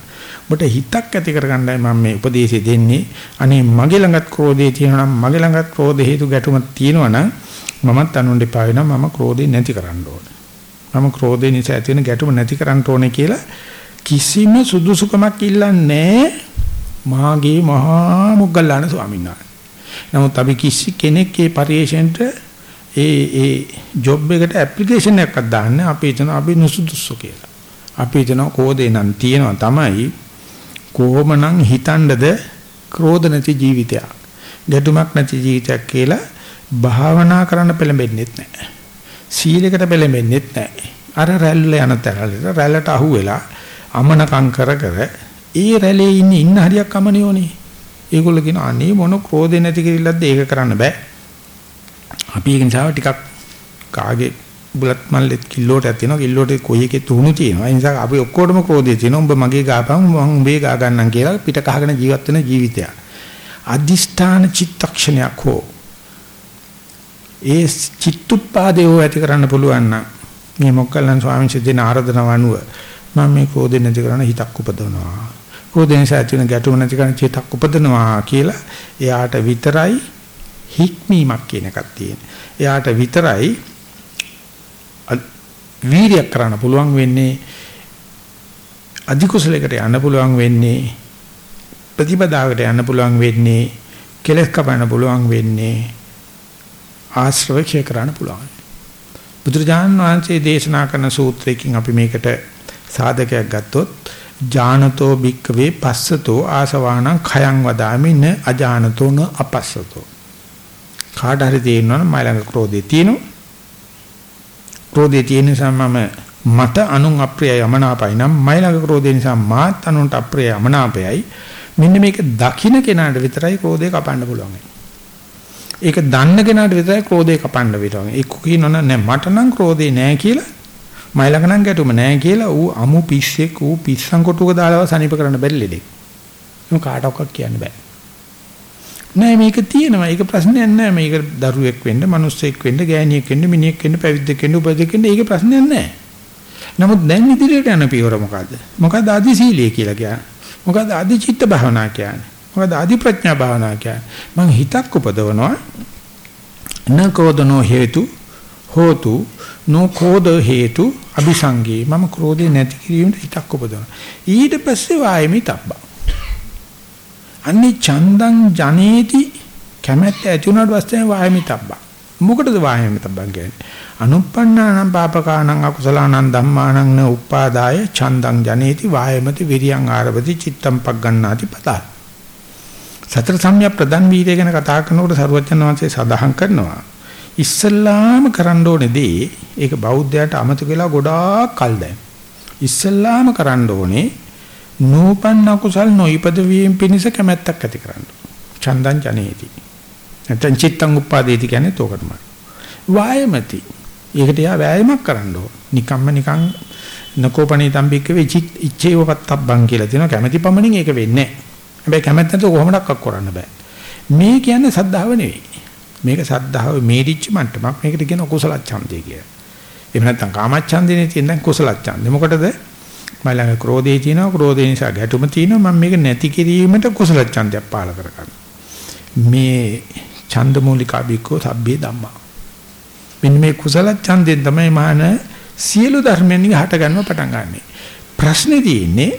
ඔබට හිතක් ඇති කරගන්නයි මම මේ උපදේශය දෙන්නේ. අනේ මගේ ළඟත් ක්‍රෝධය තියෙනවා නම් මගේ ළඟත් ක්‍රෝධ හේතු ගැටුමක් තියෙනවා නම් මමත් අනුන්ට එපා වෙනවා මම ක්‍රෝධය නැති කරන්න ඕනේ. මම ක්‍රෝධය නිසා ඇති වෙන ගැටුම නැති කරන්න ඕනේ කියලා කිසිම සුදුසුකමක් ඉල්ලන්නේ මාගේ මහා මොග්ගල්ලාන ස්වාමීන් වහන්සේ. නමුත් අපි කිසි කෙනෙක් මේ පරිේශෙන්ට ඒ ඒ ජොබ් එකට ඇප්ලිකේෂන් එකක් දාන්න අපි හිතන අපි නුසුදුසු කියලා. අපි හිතන කෝදේ නම් තියෙනවා තමයි කොහොමනම් හිතන්නද ක්‍රෝධ නැති ජීවිතයක්. ගැටුමක් නැති ජීවිතයක් කියලා භාවනා කරන්න පෙළඹෙන්නෙත් නැහැ. සීලයකට පෙළඹෙන්නෙත් නැහැ. අර රැල්ල යන තරලට රැල්ලට අහුවෙලා අමනකම් කර කර ඒ රැළේ ඉන්න ඉන්න හරියක් අමනියෝනේ. ඒගොල්ලෝ කියන අනේ මොන ක්‍රෝධේ නැති කිරිල්ලක්ද? ඒක කරන්න බෑ. අපි ඒක නිසා ටිකක් කාගේ බුලත් මල්ලෙත් කිල්ලෝටයක් තියෙනවා. කිල්ලෝට කොයි එකේ තුණු තියෙනවා. ඒ නිසා අපි ඔක්කොටම ක්‍රෝධය තියෙනවා. උඹ මගේ ගාපන් මම උඹේ ගා ගන්නම් කියලා පිට කහගෙන ජීවත් වෙන ජීවිතයක්. අදිෂ්ඨාන චිත්තක්ෂණයක් හෝ ඒ චිත්තුප්පාදේ හෝ ඇති කරන්න පුළුවන් නම් මේ මොක්කල්ලන් ස්වාමීන් වහන්සේ දෙන ආරාධනාව අනුව මම මේ ක්‍රෝධය නැති කරන හිතක් උපදවනවා. ක්‍රෝධය නිසා ඇති වෙන ගැටුම නැති කරන චිතක් උපදවනවා කියලා එයාට විතරයි හික්මීමක් කියන එකක් තියෙන්නේ. එයාට විතරයි වීරියක් කරන්න පුළුවන් වෙන්නේ අධි කුසලයකට යන්න පුළුවන් වෙන්නේ ප්‍රතිපදාවකට යන්න පුළුවන් වෙන්නේ කෙලස් කපන්න පුළුවන් වෙන්නේ ආශ්‍රව ක්ෂය කරන්න පුළුවන්. බුදුරජාණන් වහන්සේ දේශනා කරන සූත්‍රයකින් අපි මේකට සාධකයක් ගත්තොත් ඥානතෝ භික්කවේ පස්සතෝ ආසවාණං khයං වදාමි න අජානතෝ න අපස්සතෝ කාට හරි තේරෙනවනම් මයි ළඟ ක්‍රෝධය තියෙනවා ක්‍රෝධය තියෙන නිසා මම මට අනුන් අප්‍රියයි යමනාපයි නම් මයිලඟ ක්‍රෝධය නිසා මාත් අනුන්ට අප්‍රියයි යමනාපයයි මෙන්න මේක දකින්න කෙනාට විතරයි ක්‍රෝධය කපන්න පුළුවන්. ඒක දන්න කෙනාට විතරයි ක්‍රෝධය කපන්න පුළුවන්. ඒක කියනවනම් නෑ මට නම් ක්‍රෝධේ නෑ කියලා මයිලඟ නම් ගැටුම නෑ කියලා ඌ අමු පිස්සෙක් ඌ පිස්සන් කොටුක දාලා සනීප කරන්න බැරි ලෙඩෙක්. ඒක කාටවත් කියන්න බෑ. නෑ මේක තියෙනවා. ඒක ප්‍රශ්නයක් නෑ. මේක දරුවෙක් වෙන්න, මිනිස්සෙක් වෙන්න, ගෑණියෙක් වෙන්න, මිනිහෙක් වෙන්න, පැවිද්දෙක් වෙන්න, උපදෙක් වෙන්න ඒක ප්‍රශ්නයක් නෑ. නමුත් දැන් ඉදිරියට යන පියවර මොකද්ද? මොකද්ද ආදි සීලය කියලා කියන්නේ? මොකද්ද ආදි චිත්ත භාවනා කියන්නේ? මොකද්ද ආදි ප්‍රඥා භාවනා කියන්නේ? මං හිතක් උපදවනවා. නකෝදනෝ හේතු හෝතු නොකෝද හේතු අபிසංගේ මම ක්‍රෝධේ නැති කිරීමට හිතක් උපදවනවා. ඊට පස්සේ වායමි තබ්බා. අන්නේ චන්දං ජනේති කැමැත්ත ඇති වුණාට පස්සේ වායමිතබ්බා. මොකටද වායමිතබ්බන් කියන්නේ? අනුප්පන්නානම් පාපකානම් අකුසලානම් ධම්මානම් න උපාදාය චන්දං ජනේති වායමති විරියං ආරවති චිත්තම් පග්ගණ්ණාති පතයි. සතර සම්‍යක් ප්‍රදන් වීර්ය ගැන කතා කරනකොට සරුවචන වහන්සේ සඳහන් කරනවා. ඉස්සල්ලාම කරන්න ඕනේ දේ ඒක බෞද්ධයාට අමතක වෙලා ගොඩාක් කල් දැන්. ඉස්සල්ලාම කරන්න ඕනේ නූපන්න කුසල් නොයිපද වීම පිණිස කැමැත්තක් ඇති කරන්න. චන්දං ජනේති. නැත්නම් චිත්තං උප්පාදේති කියන්නේ තෝකටම. වායමති. ඒකට යා වෑයමක් කරන්න ඕන. නිකම්ම නිකං නකෝපණී තම්බික්ක වෙචිත් ඉච්ඡේව පත්තබ්බං කියලා තියෙනවා. කැමැති පමණින් ඒක වෙන්නේ නැහැ. හැබැයි කැමැත්ත නැතුව කොහොමඩක්වත් කරන්න බෑ. මේ කියන්නේ සද්ධාව නෙවෙයි. මේක සද්ධාව මේරිච්ච මට්ටමක්. මේකට කියන කුසල ඡන්දය කියලා. එහෙම නැත්නම් කාමච්ඡන්දේ තියෙන දැන් කුසල ඡන්දේ. මොකටද? මම ළඟ ක්‍රෝධය තියෙනවා ක්‍රෝධය නිසා ගැටුම තියෙනවා මම මේක නැති කිරීමට කුසල ඡන්දයක් පාල කරගන්න මේ ඡන්ද මූලිකා බිකෝ සබ්බේ ධම්මා මෙන්න මේ කුසල ඡන්දෙන් තමයි මහාන සියලු ධර්මයන් හට ගන්නව පටන් ගන්නෙ ප්‍රශ්නේ තියෙන්නේ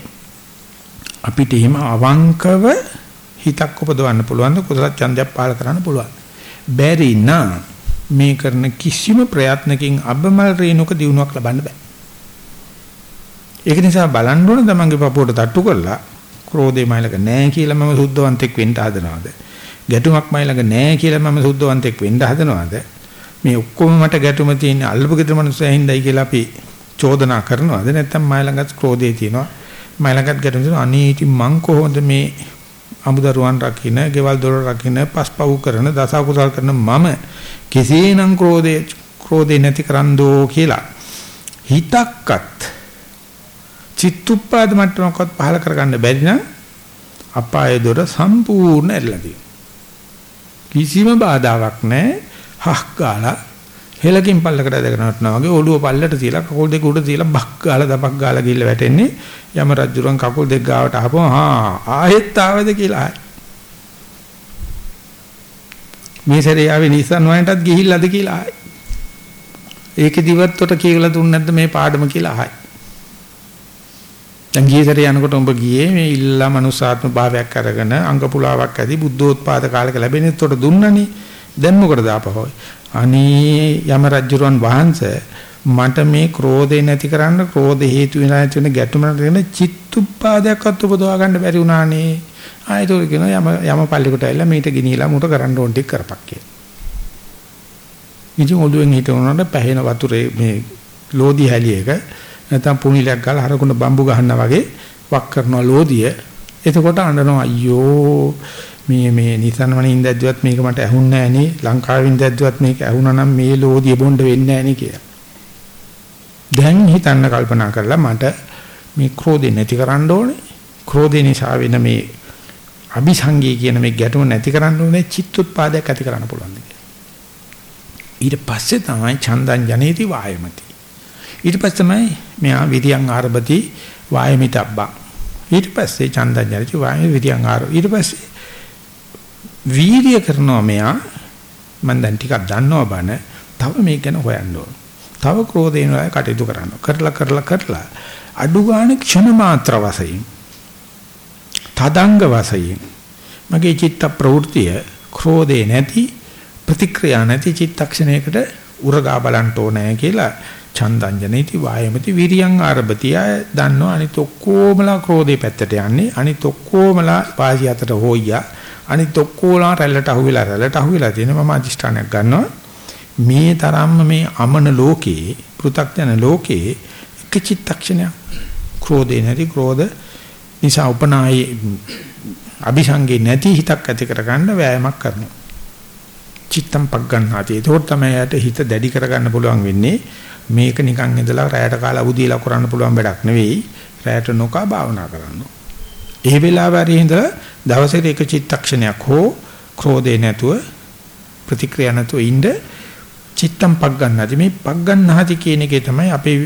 අපිට එහෙම අවංකව හිතක් උපදවන්න පුළුවන් ද කුසල ඡන්දයක් පාල කරන්න පුළුවන් බැරි නම් මේ කරන කිසිම ප්‍රයත්නකින් අබමල් රේණුක දිනුවක් ලබන්න බෑ ඒක නිසා බලන්න ඕන තමන්ගේ පපුවට තට්ටු කරලා ක්‍රෝධේ මයිලක නැහැ කියලා මම සුද්ධවන්තෙක් වෙන්න හදනවද? ගැටුමක් මයිලක නැහැ කියලා මම සුද්ධවන්තෙක් වෙන්න හදනවද? මේ ඔක්කොම මට ගැටුම තියෙන අල්ලපු ගෙදර මිනිස්සු ඇහිඳයි කියලා අපි චෝදනා කරනවද? නැත්නම් මයිලඟත් ක්‍රෝධේ තියෙනවා. මයිලඟත් ගැටුම තියෙනවා. අනේ ඉතින් මං කොහොමද මේ අමුදරුවන් රකින්න, ගෙවල් දොර රකින්න, පස්පව් කරන, දසකුසල් කරන මම කෙසේනම් ක්‍රෝධේ ක්‍රෝධේ නැති කරන්දෝ කියලා හිතක්වත් චිත්තුප්පාද මට්ටමක්වත් පහල කරගන්න බැරි නම් අපාය දොර සම්පූර්ණ ඇරලා තියෙනවා. කිසිම බාධාවක් නැහැ. හහ් ගාලා හෙලකින් පල්ලකට ඇදගෙන යනවා වගේ ඔළුව පල්ලට තියලා කකුල් දෙක උඩ තියලා බක් ගාලා දපක් ගාලා ගිහිල්ලා වැටෙන්නේ යම රජුරන් කකුල් දෙක ගාවට ආපුවම හා ආයෙත් ආවද කියලා ආයි. මේ සැරේ ආවේ නිසන් වයන්ටත් ගිහිල්ලාද කියලා ආයි. ඒකේ දිවත්තට කියලා දුන්නේ නැද්ද මේ පාඩම කියලා ආයි. දැන් ගියේ සැරේ යනකොට උඹ ගියේ මේ ඉල්ලා මනුසාත්ම භාවයක් අරගෙන අංග පුලාවක් ඇති බුද්ධෝත්පාද කාලයක ලැබෙනෙත් උඩ දුන්නනේ දැන් මොකටද ආපහොයි අනේ යම රජුරන් වහන්සේ මට මේ ක්‍රෝධේ නැති කරන්න ක්‍රෝධ හේතු වෙනා නැති වෙන ගැටුමකට වෙන චිත්තුප්පාදයක්වත් උපදවා ගන්න බැරි වුණානේ. ආයතෝර කියන යම යම පල්ලිකට ඇවිල්ලා මේට ගිනිලා මුට කරන්න ඕන ටික කරපක් කියලා. ඉතින් ඔළුවෙන් හිටවනකොට පැහෙන වතුරේ මේ ලෝදි හැලියක නැත්නම් පුණිලයක් ගාලා හරකුණ බම්බු ගහන්නා වගේ වක් කරනවා ලෝදිය. එතකොට අඬනවා අයියෝ මේ මේ නිසන්වනේ ඉඳද්දිවත් මේක මට ඇහුන්නේ නැහැ නේ ලංකාවේ ඉඳද්දිවත් මේක ඇහුණා නම් මේ ලෝදිය බොණ්ඩ වෙන්නේ නැහැ නේ කියලා. දැන් හිතන්න කල්පනා කරලා මට මේ ක්‍රෝධය නැති කරන්න ඕනේ. ක්‍රෝධය නිසා වෙන මේ අபிසංගී කියන මේ ගැටුම නැති කරන්න ඕනේ චිත්තුත්පාදයක් ඇති කරන්න පුළුවන් ඊට පස්සේ තමයි චන්දං ජනේති වායමති. ඊට පස්සේ තමයි මෙයා විරියං ආරභති වායමිතබ්බා. ඊට පස්සේ චන්දං ජනේති වායම විරියං ආර ඊට පස්සේ වීර්ය කරනවා මෙයා. මම දැන් ටිකක් දන්නවා බන තව මේක ගැන හොයන්න ඕන. තව ක්‍රෝධේන වල කටයුතු කරන්න. කරලා කරලා කරලා. අඩු ගන්න ක්ෂණ මාත්‍ර වශයෙන් තදංග වශයෙන් මගේ චිත්ත ප්‍රවෘතිය ක්‍රෝධේ නැති ප්‍රතික්‍රියා නැති චිත්තක්ෂණයකට උරගා බලන්න ඕනේ කියලා චන්දංජනේති වායමති විරියං ආරභතිය දන්නවා. අනිත් ඔක්කොමලා ක්‍රෝධේ පැත්තට යන්නේ. අනිත් ඔක්කොමලා පාසි අතට හොයියා. අනිත් ඔක්කොලා රැල්ලට අහුවෙලා රැල්ලට අහුවෙලා තියෙන මම අදිෂ්ඨානයක් ගන්නවා. මේ තරම්ම මේ අමන ලෝකේ පෘථග්ජන ලෝකේ එක චිත්තක්ෂණයක් ක්‍රෝධේ නැති ක්‍රෝධ නිසා උපනායේ අபிසංගේ නැති හිතක් ඇති කරගන්න වෑයමක් කරනවා. චිත්තම් පක් ගන්නාති ඒකෝට තමයි යට හිත දැඩි කරගන්න පුළුවන් වෙන්නේ. මේක නිකන් ඉඳලා රැයට කාලා උදීලා කරන්න පුළුවන් වැඩක් නෙවෙයි. රැයට නොකා භාවනා කරන්න. ඒ වෙලාව හරි ඉඳලා දවසේ එක චිත්තක්ෂණයක් හෝ ක්‍රෝධේ නැතුව ප්‍රතික්‍රියා නැතුව ඉන්න චිත්තම් පක් ගන්නදී මේ පක් ගන්නහති කියන එකේ තමයි අපේ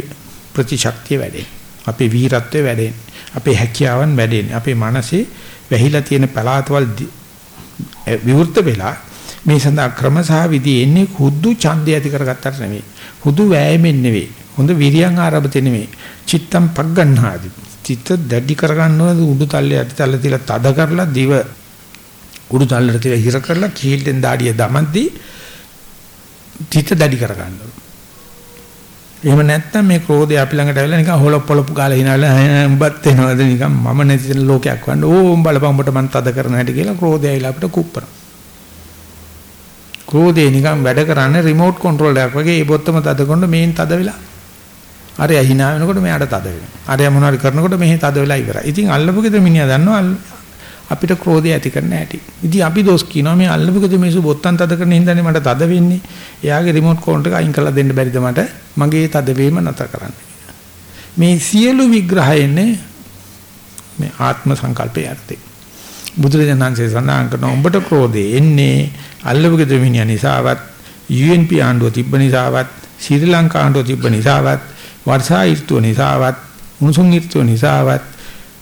ප්‍රතිශක්තිය වැඩෙන්නේ. අපේ වීරත්වය වැඩෙන්නේ. අපේ හැකියාවන් වැඩෙන්නේ. අපේ මනසේ වැහිලා තියෙන පලාතවල් විවෘත වෙලා මේ සඳහා ක්‍රම සහ විදි එන්නේ හුදු ඡන්දය ඇති කරගත්තට නෙවෙයි. හුදු වෑයමෙන් නෙවෙයි. හොඳ විරියන් ආරම්භතේ නෙවෙයි. චිත්තම් පක් ගන්නහදී. චිත්ත දැඩි කරගන්න ඕන උඩු තල්ලේ යටි තල්ලේ තියලා තද කරලා දිව උඩු තල්ලට තියලා හිර කරලා කීල්ලෙන් දාඩිය දමද්දී චිත්ත දැඩි කරගන්න ඕන. එහෙම නැත්නම් මේ ක්‍රෝධය අපි ළඟට ඇවිල්ලා නිකන් හොලොප් පොලොප් ගාලා හිනාලා උඹත් වෙනවද නිකන් මම නැති ලෝකයක් වන්න ඕ බලපන් උඹට මං තද කරන හැටි කියලා ක්‍රෝධය ඇවිල්ලා අපිට කුප්පනවා. ක්‍රෝධය නිකන් වැඩ කරන්නේ රිමෝට් කන්ට්‍රෝල් එකක් වගේ ඒ බොත්තම තද කරන මේන් තද වෙලා අරයා hina වෙනකොට මෙයාට තද වෙනවා. අරයා මොනවාරි කරනකොට මෙහි තද වෙලා ඉවරයි. ඉතින් අල්ලපු ගෙදර මිනිහා දන්නවා අපිට ක්‍රෝධය ඇති කරන්න ඇති. ඉතින් අපි දොස් කියනවා මේ අල්ලපු ගෙදර මිනිස්සු බොත්තම් තද කරන හින්දානේ මට තද වෙන්නේ. එයාගේ රිමෝට් කන්ට්‍රෝල් එක අයින් කරලා දෙන්න බැරිද මට? මගේ තද වීම නැතර කරන්න. මේ සියලු විග්‍රහයන්නේ මේ ආත්ම සංකල්පය යටතේ. බුදුරජාණන්සේ සඳහන් කරන උඹට ක්‍රෝධය එන්නේ අල්ලපු ගෙදර මිනිහා නිසාවත් UNP ආණ්ඩුව තිබ්බ නිසාවත් ශ්‍රී ලංකා ආණ්ඩුව තිබ්බ නිසාවත් වර්ෂා ඍතුව නිසාවත් උණුසුම් ඍතුව නිසාවත්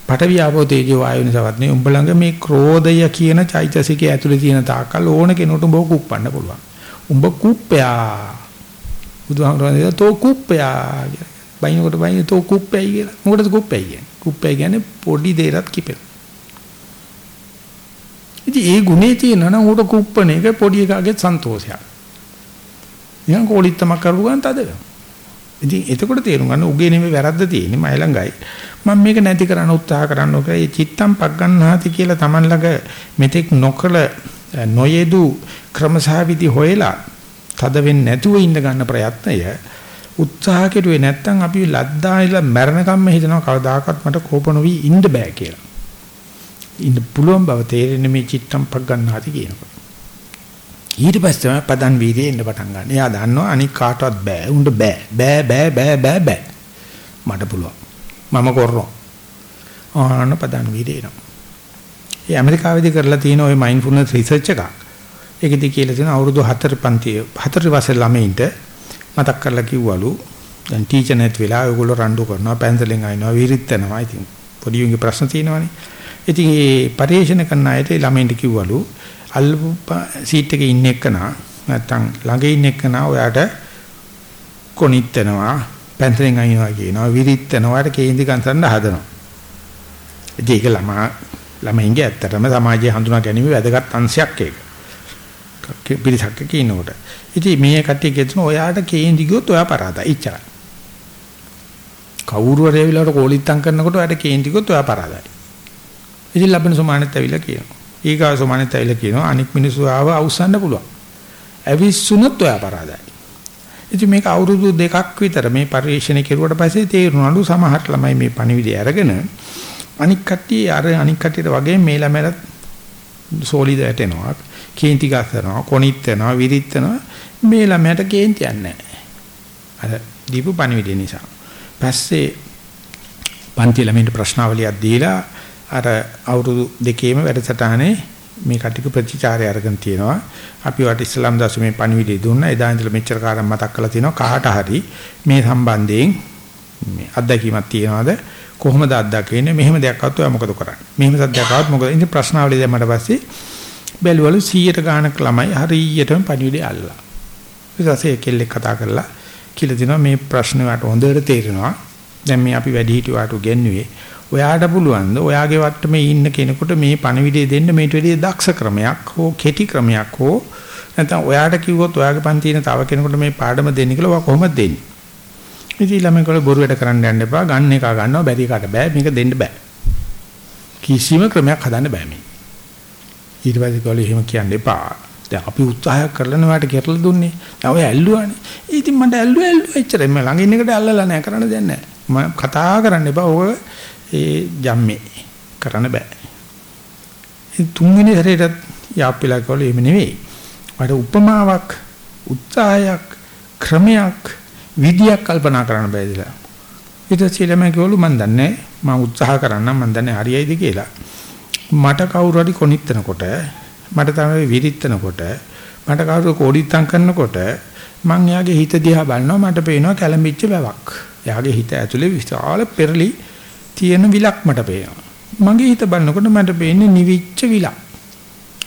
පඨවි ආපෝ තේජෝ වායු නිසාවත් නේ උඹ ළඟ මේ ක්‍රෝධය කියන චෛතසිකයේ ඇතුලේ තියෙන තාකල් ඕන කෙනෙකුට උඹ කුප්පන්න පුළුවන්. උඹ කුප්පයා. බුදුහාමුදුරනේ තෝ කුප්පයා කියලා. බයිනකොට බයින තෝ කුප්පයයි කියලා. මොකටද කුප්පයයි කියන්නේ? කුප්පය කියන්නේ පොඩි දෙයකට කිපෙන. ඉතින් ඒ ගුණේ තියෙනවා නම් උඩ කුප්පන එක පොඩි එකාගේ සන්තෝෂයක්. නිකන් කෝලිත්තමක් කරපු ගමන් තද වෙනවා. ඉතින් එතකොට තේරුම් ගන්න උගේ නෙමෙයි වැරද්ද තියෙන්නේ මයි ළඟයි. මම මේක නැති කරන්න උත්සාහ කරන්න ඕක. ඒ චිත්තම් පක් ගන්නාති කියලා Taman ළඟ මෙතෙක් නොකල නොයෙදු ක්‍රමසහවිදි හොයලා තද වෙන්නේ නැතුව ඉන්න ගන්න ප්‍රයත්නය උත්සාහ කෙරුවේ නැත්නම් අපි ලද්දායිලා මරණකම්ම හිතනවා කවදාකවත් මට කෝප නොවි ඉන්න බෑ කියලා. ඉන්න පුළුවන් බව තේරෙන්නේ මේ චිත්තම් පක් ගන්නාති කියනකොට. ඊට පස්සේ තමයි පදන් වීර්යය එන්න පටන් ගන්න. එයා දන්නවා අනික කාටවත් බෑ. උන්ට බෑ. බෑ බෑ බෑ බෑ බෑ. මට පුළුවන්. මම කරනවා. ආන පදන් වීර්යය එනවා. ඒ ඇමරිකාවේදී කරලා තියෙන ওই මයින්ඩ්ෆුල්නස් රිසර්ච් එකක්. ඒකෙදි කියලා තියෙන අවුරුදු 4 පන්තියේ 4 වසර ළමයින්ට මතක් කරලා කිව්වලු දැන් ටීචර් නැති වෙලා ඔයගොල්ලෝ රණ්ඩු කරනවා පැන්සලෙන් අයින්නවා විරිත්තනවා. ඉතින් පොඩි උන්ගේ ප්‍රශ්න තියෙනවනේ. ඉතින් මේ පරිශන කරන අයට ළමයින්ට කිව්වලු අල්ලපු සීට් එකේ ඉන්න එකනා නැත්තම් ළඟ ඉන්න එකනා ඔයාට කොනිටනවා පැන්සලෙන් අයින්නවා කියනවා විරිත්තනවාට කේන්දි කන්සන්න හදනවා. ඒක ළමා ළමයින්ගේ ඇත්තටම සමාජයේ හඳුනා ගැනීම වැදගත් අංශයක් ඒක. පිරිසක් එක්ක ඉන්නකොට. ඉතින් මේ කට්ටිය කියනවා ඔයාට කේන්දි ගියොත් ඔයා පරාදයි. ඉච්චරයි. කවුරු හරි ඇවිල්ලා කෝලිත්තම් කරනකොට ඔයාට කේන්දි ගියොත් ඔයා පරාදයි. ඉතින් ලබන සමානෙත් ඇවිල්ලා කියනවා. ඊගාව සමානෙත් ඇවිල්ලා කියනවා අනික් මිනිස්සු ආව අවසන්න පුළුවන්. ඇවිස්සුනොත් ඔයා පරාදයි. ඉතින් මේක අවුරුදු දෙකක් විතර මේ පරිශ්‍රණය කෙරුවට පස්සේ තේරුණාලු සමහර ළමයි මේ පණිවිඩය අරගෙන අනික් කට්ටිය අර අනික් කට්ටියට වගේ මේ ළමයට සෝලිද වැටෙනවා කේන්ති ගස්සනවා කොනිත් වෙනවා විරිත් වෙනවා මේ ළමයට කේන්තියක් නැහැ අර දීපු පණිවිඩය නිසා පස්සේ පන්ති ළමයින්ට ප්‍රශ්නාවලියක් දීලා අර අවුරුදු දෙකේම වැඩසටහනේ මේ කටික ප්‍රතිචාරය අරගෙන තියෙනවා. අපි වට ඉස්ලාම් දශමේ පණිවිඩය දුන්නා. එදා ඉඳලා මෙච්චර කාලයක් මතක් කරලා තිනවා කාට හරි මේ සම්බන්ධයෙන් මේ අත්දැකීමක් තියනවාද? කොහොමද අත්දකින්නේ මෙහෙම දෙයක් ආවොත් ඔයා මොකද කරන්නේ? මෙහෙම සද්දයක් ආවොත් මොකද? ඉතින් ප්‍රශ්නාවලිය දැම්මට පස්සේ බැලුවලු 100ට ගානක් ළමයි හරියටම පණිවිඩය අල්ලලා ඊට පස්සේ කෙල්ලෙක් කතා කරලා කියලා දෙනවා මේ ප්‍රශ්නේ වට හොඳට තේරෙනවා. දැන් මේ අපි වැඩි හිටියට ගෙන්නුවේ ඔයාට පුළුවන් ද ඔයාගේ වට්ටමේ ඉන්න කෙනෙකුට මේ පණිවිඩය දෙන්න මේට වැඩිය දක්ෂ ක්‍රමයක් හෝ කෙටි ක්‍රමයක් හෝ නැත්නම් ඔයාට කිව්වොත් ඔයාගේ පන්තියේ තව කෙනෙකුට මේ පාඩම දෙන්න කියලා ඔයා කොහොමද දෙන්නේ? ඉතින් ළමයින්ට බොරු වැඩ කරන්න යන්න එපා. ගන්න එක ගන්නවා බැරි එකට බෑ. මේක දෙන්න බෑ. කිසිම ක්‍රමයක් හදන්න බෑ මේ. ඊට පස්සේ කෝලේ එහෙම කියන්න එපා. දැන් අපි උත්සාහයක් කරලා නවාට කෙරලා දුන්නේ. දැන් ඔය ඇල්ලුවානේ. ඉතින් මට ඇල්ලුවා ඇල්ලුවා එච්චරයි. මම ළඟ ඉන්න එකට ඇල්ලලා නැහැ කරන්න දෙයක් නැහැ. මම කතා කරන්න එපා. ඔය ඒ ජම්මේ කරන්න බෑ. ඉතින් තුන්වෙනි සැරේටත් යාප්පිලා කවල එහෙම නෙවෙයි. වඩ උපමාවක්, උත්සාහයක්, ක්‍රමයක්, විදියක් කල්පනා කරන්න බෑදලා. ඊට පස්සේ ළමයි කිව්වලු මන් දන්නේ මම උත්සාහ කරන්නම් මන් දන්නේ හරියයිද කියලා. මට කවුරු හරි කොනිටනකොට මට තමයි විරිටනකොට මට කවුරු කෝඩිත්තම් කරනකොට මං යාගේ හිත දිහා බලනවා මට පේනවා කැළඹිච්ච බවක්. යාගේ හිත ඇතුලේ විශාල පෙරලි තියෙන විලක් මට පේනවා. මගේ හිත බලනකොට මට පේන්නේ නිවිච්ච විලක්.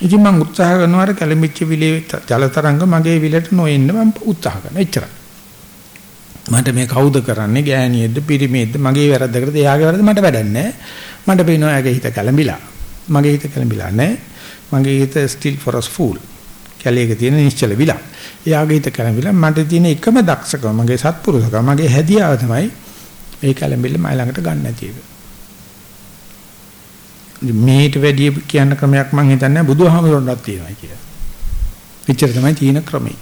ඉතින් මම උත්සාහ කරනවා අර කැළඹිච්ච විලේ ජල තරංග මගේ විලට නොඑන්න මම උත්සාහ කරනවා. එච්චරයි. මට මේ කවුද කරන්නේ ගෑණියෙක්ද පිරිමියෙක්ද මගේ වැරද්දකටද එයාගේ වැරද්ද මට වැඩන්නේ මට පේනවා එයාගේ හිත කැළඹිලා. මගේ හිත කැළඹිලා නැහැ. මගේ හිත still for a fool. කැලේක තියෙන නිශ්චල විලක්. එයාගේ හිත කැළඹිලා මට තියෙන එකම දක්ෂකම මගේ සත්පුරුෂකම මගේ හැදියාව තමයි ඒ කැළඹිල්ල මයි ළඟට ගන්න නැති එක. මේට වැඩි කියන ක්‍රමයක් මම හිතන්නේ බුදුහාමුදුරන්වත් තියෙනවා කියලා. පිටර තමයි තියෙන ක්‍රමය.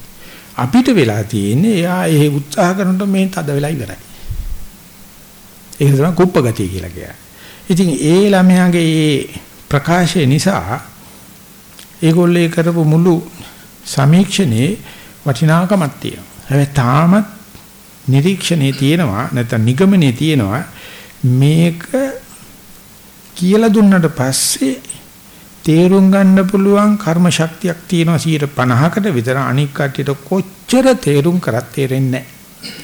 අපිට වෙලා තියෙන්නේ එයා ඒ උත්සාහ කරනකොට මේ තද වෙලා ඉවරයි. ඒක තමයි කුප්පගතිය කියලා කියන්නේ. ඉතින් ඒ ළමයාගේ ඒ ප්‍රකාශය නිසා ඒගොල්ලේ කරපු මුළු සමීක්ෂණේ වටිනාකමක් තියෙනවා. හැබැයි තාමත් නිරීක්ෂණේ තියෙනවා නැත්නම් නිගමනේ තියෙනවා මේක කියලා දුන්නට පස්සේ තේරුම් ගන්න පුළුවන් කර්ම ශක්තියක් තියෙනවා 50කට විතර අනික් කට්ටියට කොච්චර තේරුම් කරත් තේරෙන්නේ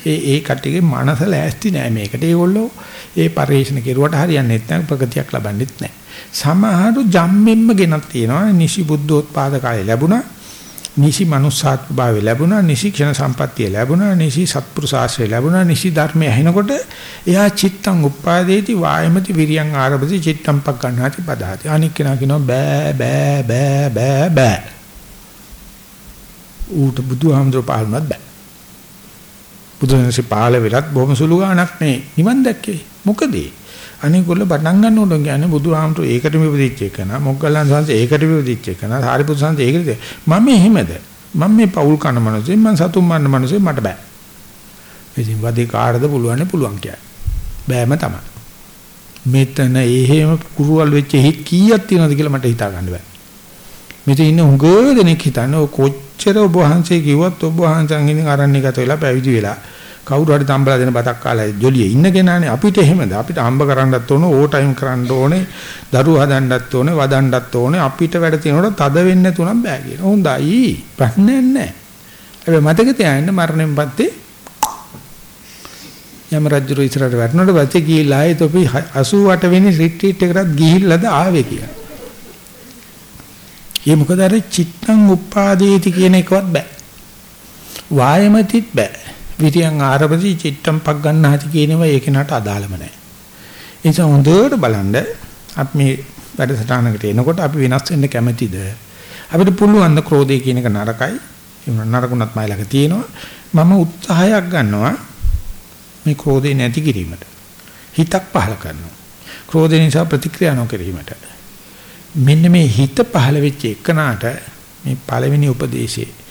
ඒ ඒ කට්ටියගේ මනස ලෑස්ති නෑ මේකට. ඒගොල්ලෝ ඒ පරිශන කෙරුවට හරියන්නේ නැත්නම් ප්‍රගතියක් ලබන්නෙත් නෑ. සමහරු ජම්මෙන්ම ගෙනත් තියෙනවා නිසි බුද්ධෝත්පාද කාලේ ලැබුණා. නිසි manussාත්ම භාවය ලැබුණා නිසි ක්ෂණ සම්පත්තිය ලැබුණා නිසි සත්පුරුෂාශ්‍රය ලැබුණා නිසි ධර්මය ඇහෙනකොට එයා චිත්තං උප්පාදේති වායමති විරියං ආරභති චිත්තං පක් ගන්නාති පදාති. අනික් කෙනා කියනවා බෑ බෑ බෑ බෑ බෑ. ඌට බුදුහාමුදුර පාලනවත් බෑ. බුදුන්සේ පාල වෙලත් බොහොම සුළු ගාණක් නේ නිවන් දැක්කේ. මොකද ඒ? අනිගොල්ල පටන් ගන්න උඩ කියන්නේ බුදුහාමුදුරු ඒකට විපදිච්ච එක නා මොග්ගලන් සංස ඒකට විපදිච්ච එක නා සාරිපුත් සංස ඒකට මම එහෙමද? මම මේ පෞල් කන මනසේ මම සතුම් මන්න මනසේ මට බෑ. ඉතින් වදේ කාටද පුළුවන් පුළුවන් කියන්නේ බෑම තමයි. මෙතන එහෙම කුරුවල් වෙච්ච හිත් කීයක් තියෙනවද කියලා මට හිතා ගන්න බෑ. මෙතන ඉන්න උග දෙනෙක් හිතන්නේ කොච්චර ඔබ වහන්සේ කිව්වත් ඔබ වහන්සන් ඉතින් අරණ්‍යගත වෙලා පැවිදි වෙලා කවුරු හරි තම්බලා දෙන බතක් කාලා ජොලියේ ඉන්න කෙනානේ අපිට එහෙමද අපිට අම්බ කරන්නත් ඕන ඕ ටයිම් කරන්න ඕනේ දරුවෝ හදන්නත් ඕනේ වදන්නත් ඕනේ අපිට වැඩ තියෙනකොට තද වෙන්නේ නැතුණම් බෑ කියන. හොඳයි. ප්‍රශ්නයක් නැහැ. හැබැයි මතක තියාගන්න මරණයෙන් පස්සේ යම රජු ඉස්සරහට වැටෙනකොට පස්සේ ගිහිල්ලා ආයෙත් අපි 88 වෙනි රිට්‍රීට් එකකට ගිහිල්ලාද ආවේ කියලා. ඒ මොකද අර චිත්තං උපාදේති කියන එකවත් බෑ. වායමතිත් බෑ. විරියං ආරබති චිත්තම් පක් ගන්නාති කියනවා ඒක නට අදාළම නැහැ. ඒ නිසා හොඳට බලන්න අපි මේ වැඩසටහනකට එනකොට අපි වෙනස් වෙන්න කැමැතිද? අපිට පුළුවන් ද ක්‍රෝධය කියන එක නරකයි. ඒ නරකුණත් මයිලක තියෙනවා. මම උත්සාහයක් ගන්නවා මේ ක්‍රෝධය නැති කිරීමට. හිතක් පහල කරනවා. ක්‍රෝධය නිසා ප්‍රතික්‍රියා නොකිරීමට. මෙන්න මේ හිත පහල වෙච්ච එකනට මේ පළවෙනි උපදේශයේ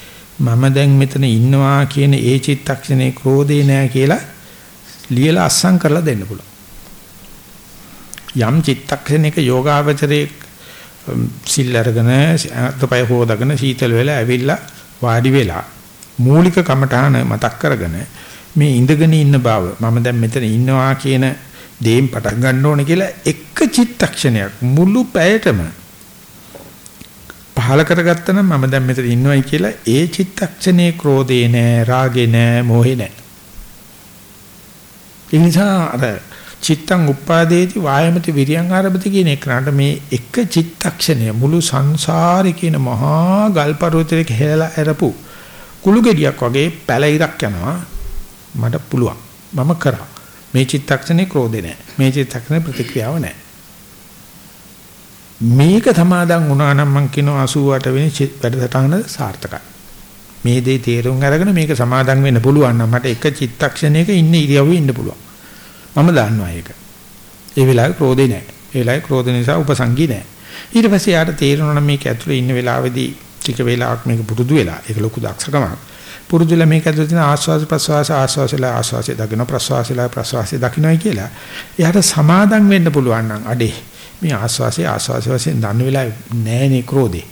මම දැන් මෙතන ඉන්නවා කියන ඒ චිත්තක්ෂණේ ක්‍රෝධේ නෑ කියලා ලියලා අස්සම් කරලා දෙන්න පුළුවන්. යම් චිත්තක්ෂණයක යෝගාවචරයේ සිල් අරගෙන අතපය හොදාගෙන සීතල වෙලා ඇවිල්ලා වාඩි වෙලා මූලික කමඨාන මතක් කරගෙන මේ ඉඳගෙන ඉන්න බව මම දැන් මෙතන ඉන්නවා කියන දේෙන් පටන් ගන්න ඕනේ කියලා එක චිත්තක්ෂණයක් මුළු පැයටම පහල කරගත්තා නම් මම දැන් මෙතන ඉන්නවයි කියලා ඒ චිත්තක්ෂණේ ක්‍රෝධේ නෑ රාගේ නෑ මොහේ නෑ. ඒ නිසා අර චිත්තං උප්පාදේති වායමති විරියං ආරභති කියන එකට මේ එක චිත්තක්ෂණය මුළු සංසාරේ කියන මහා ගල් පර්වතයක හැලලා ඇරපු කුළු ගෙඩියක් වගේ පැලිරක් යනවා. මට පුළුවන්. මම කරා. මේ චිත්තක්ෂණේ ක්‍රෝධේ නැහැ මේ චිත්තක්ෂණේ ප්‍රතික්‍රියාව නැහැ මේක සමාදන් වුණා නම් මං කියනවා 88 වෙනි වැඩසටහන සාර්ථකයි මේ දේ තේරුම් අරගෙන මේක සමාදන් වෙන්න පුළුවන් නම් මට එක චිත්තක්ෂණයක ඉන්න ඉරියව්වේ ඉන්න පුළුවන් මම දන්නවා ඒක. ඒ වෙලාවේ ක්‍රෝධේ නැහැ. ඒ වෙලාවේ ක්‍රෝධ නිසා උපසංගී නැහැ. ඊට පස්සේ යාට තේරෙනවා නම් මේක ඇතුලේ ඉන්න වෙලාවේදී ටික වෙලාවක් මේක පුරුදු වෙලා ඒක ලොකු දක්ෂකමක්. පුරුදුලා මේක ඇතුලේ තියෙන ආස්වාද ප්‍රසවාස ආස්වාසලා ආස්වාසය දකින්න ප්‍රසවාසලා ප්‍රසවාසය දකින්නයි කියලා. එයාට සමාදම් වෙන්න පුළුවන් නම් අඩේ මේ ආස්වාසය ආස්වාස වශයෙන් දන්න වෙලාවේ නෑනේ ක්‍රෝධේ.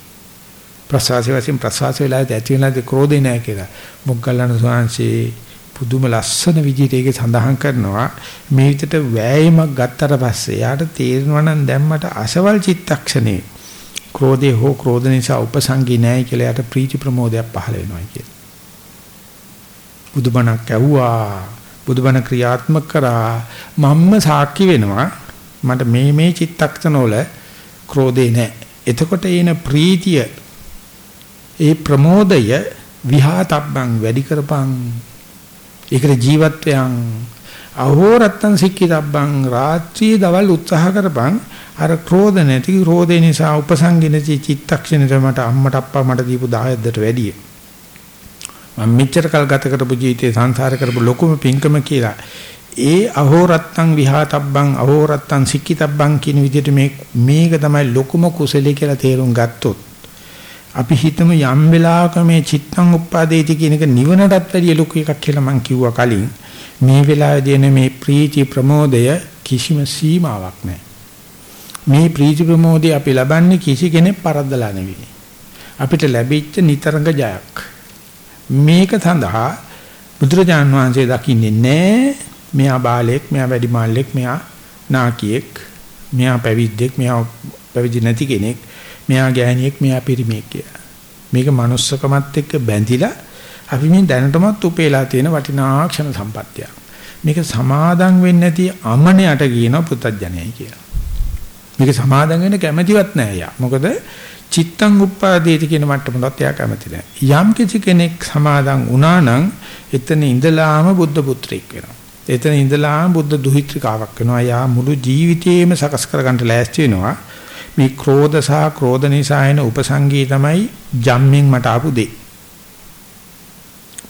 ප්‍රසවාස වශයෙන් ප්‍රසවාස වෙලාවේ ඇති වෙනාද ක්‍රෝධේ නෑ කියලා. මොග්ගල්ලාන සෝංශේ පුදුම ලස්සන විදිහට ඒක සඳහන් කරනවා මේ විදිහට වෑයමක් ගත්තට පස්සේ යාට තේරෙනවා නම් දැන් මට අසවල් චිත්තක්ෂණේ ක්‍රෝධේ හෝ ක්‍රෝධ නිසා උපසංගී නැහැ කියලා යාට ප්‍රීති ප්‍රමෝදයක් පහළ වෙනවා කියලා. බුදුබණක් ඇහුවා බුදුබණ ක්‍රියාත්මක කරා මම්ම සාක්ෂි වෙනවා මට මේ මේ චිත්තක්ෂණ වල ක්‍රෝධේ නැහැ. එතකොට එන ප්‍රීතිය ඒ ප්‍රමෝදය විහාතබ්බං වැඩි කරපං ඒකට ජීවත්වයන් අහෝරත්තං සික්කිතබ්බං රාත්‍රී දවල් උත්සාහ කරපන් අර ක්‍රෝධ නැති ක්‍රෝධේ නිසා උපසංගිනති චිත්තක්ෂණයට මට අම්මට අප්පා මට දීපු 10ද්දට වැඩිය මම මෙච්චර කල් ගත කරපු ජීවිතේ සංසාර කරපු ලොකුම පිංකම කියලා ඒ අහෝරත්තං විහාතබ්බං අහෝරත්තං සික්කිතබ්බං කියන විදිහට මේ මේක තමයි ලොකුම කුසලයේ කියලා තේරුම් ගත්තොත් අපි හිතමු යම් වෙලාවක මේ චිත්තං උප්පාදේති කියන එක නිවනටත් වැඩිය ලොකු එකක් කියලා මම කිව්වා කලින්. මේ වෙලාවේදී එන මේ ප්‍රීති ප්‍රමෝදය කිසිම සීමාවක් නැහැ. මේ ප්‍රීති ප්‍රමෝදය අපි ලබන්නේ කිසි කෙනෙක් පරද්දලා නෙවෙයි. අපිට ලැබිච්ච නිතරංග ජයක්. මේක සඳහා බුදුරජාන් වහන්සේ දකින්නේ නැහැ. මෙයා බාලෙක් මෙයා වැඩිමාල්ලෙක් මෙයා නාකියෙක් මෙයා පැවිද්දෙක් මෙයා පැවිදි නැති කෙනෙක් මෙයා ගෑණියෙක් මෙයා පිරිමියෙක් කියලා. මේක manussකමත් එක්ක බැඳිලා අපි මේ දැනටමත් උපේලා තියෙන වටිනා ක්ෂණ සම්පත්තිය. මේක සමාදම් වෙන්නේ නැති අමනයට කියන පුතඥයයි කියලා. මේක සමාදම් වෙන්න කැමැතිවත් නෑ යා. මොකද චිත්තං උප්පාදේති කියන මට්ටමකට එයා කැමති නෑ. යම් කිසි කෙනෙක් සමාදම් වුණා නම් එතන ඉඳලාම බුද්ධ පුත්‍රයෙක් වෙනවා. එතන ඉඳලාම බුද්ධ දුහිත්‍රිකාවක් වෙනවා. යා මුළු ජීවිතේම සකස් කරගන්න ලෑස්ති වෙනවා. මේ ක්‍රෝධ සහ ක්‍රෝධ නිසා එන උපසංගී තමයි ජම්මෙන් මට ආපු දේ.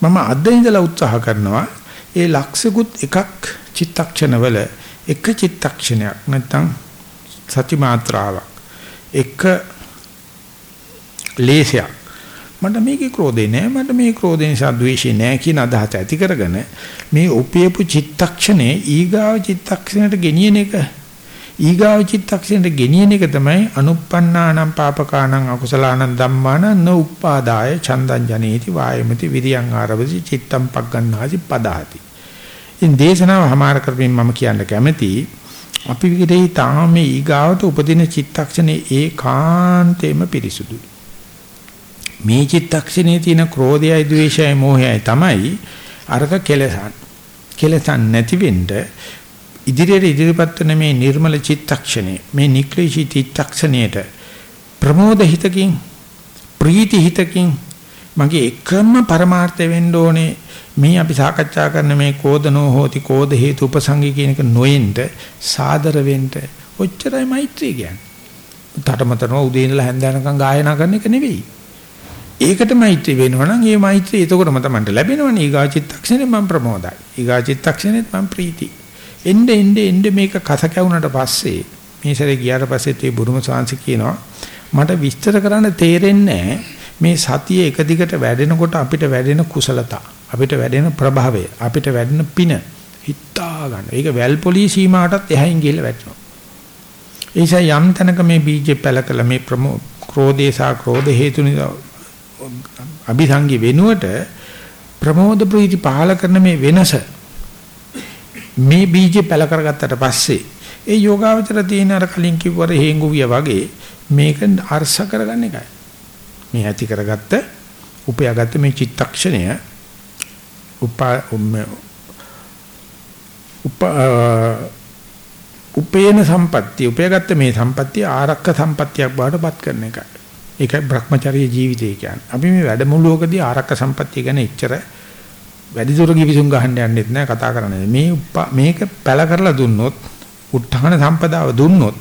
මම අද ඉඳලා උත්සාහ කරනවා ඒ ලක්ෂිකුත් එකක් චිත්තක්ෂණවල එක චිත්තක්ෂණයක් නැත්තම් සති මාත්‍රාවක් එක ලේසයක් මට මේකේ ක්‍රෝධේ නෑ මට මේ ක්‍රෝධේ නිසා ද්වේෂේ නෑ කියන අදහස ඇති කරගෙන මේ උපේපු චිත්තක්ෂණේ ඊගාව චිත්තක්ෂණයට ගෙනියන එක ඊගාව චිත්තක්ෂණයට ගෙනියන එක තමයි අනුප්පන්නානම් පාපකානම් අකුසලානම් ධම්මාන නෝඋපාදාය චන්දං ජනේති වායමති විරියං ආරවසි චිත්තම් පග්ගණ්ණාසි පදාති. ඉන් දේශනාව හමාර කරමින් මම කියන්න කැමති අපි විදිහේ තාම ඊගාවට උපදින චිත්තක්ෂණේ ඒකාන්තේම පිරිසුදුයි. මේ චිත්තක්ෂණේ තියෙන ක්‍රෝධයයි ද්වේෂයයි මෝහයයි තමයි අරක කෙලසන්. කෙලසන් නැති වෙන්න ඉදිරියට ඉදිරිපත් වෙන මේ නිර්මල චිත්තක්ෂණය මේ නික්ලේශී චිත්තක්ෂණයට ප්‍රමෝද හිතකින් ප්‍රීති හිතකින් මගේ එකම පරමාර්ථය වෙන්න ඕනේ මේ අපි සාකච්ඡා කරන මේ කෝදනෝ හෝති කෝද හේතු උපසංගී කියන එක නොයෙන්ද සාදර වෙන්න ඔච්චරයි මෛත්‍රිය කියන්නේ. තටමතන උදේ ඉඳලා හැන්දෑනකම් ගායනා කරන එක නෙවෙයි. ඒකට මෛත්‍රී වෙනවා නම් ඒ මෛත්‍රිය එතකොටම තමයි ලැබෙනවනේ. ඊගා චිත්තක්ෂණය මම ප්‍රමෝදයි. ඊගා චිත්තක්ෂණෙත් මම ප්‍රීතියි. එnde එnde එnde මේක කස කැවුනට පස්සේ මේ සැරේ ගියාට පස්සෙත් ඒ බුරුම සාංශ කියනවා මට විස්තර කරන්න තේරෙන්නේ මේ සතිය එක දිගට වැඩෙනකොට අපිට වැඩෙන කුසලතා අපිට වැඩෙන ප්‍රභාවය අපිට වැඩෙන පින හිතා ගන්න. ඒක වැල් පොලි සීමාවටත් එහයින් ගිහිල්ලා වැටෙනවා. ඒසයි යම් තැනක මේ බීජේ පැලකලා මේ ප්‍රමෝ ක්‍රෝධේ සහ ක්‍රෝධ හේතු නිසා අபிසංගි වෙනුවට ප්‍රමෝද ප්‍රීති පහල කරන මේ වෙනස මේ බීජේ පැල කරගත්තට පස්සේ ඒ යෝගාවචර තියෙන අර කලින් කිව්වර හේංගුවිය වගේ මේක අර්ශ කරගන්න එකයි. මේ ඇති කරගත්ත උපයාගත්ත මේ චිත්තක්ෂණය උපා උප උපේන සම්පත්තිය උපයාගත්ත මේ සම්පත්තිය ආරක්ක සම්පත්තියක් බවට පත් කරන එකයි. ඒකයි Brahmacharya ජීවිතය කියන්නේ. අපි මේ වැඩමුළුවකදී ආරක්ක සම්පත්තිය ගැන එච්චර වැඩිදුර කිවිසුම් ගහන්න යන්නෙත් නෑ කතා කරන්නේ. මේ මේක පැල කරලා දුන්නොත් උත්හාන සම්පදාව දුන්නොත්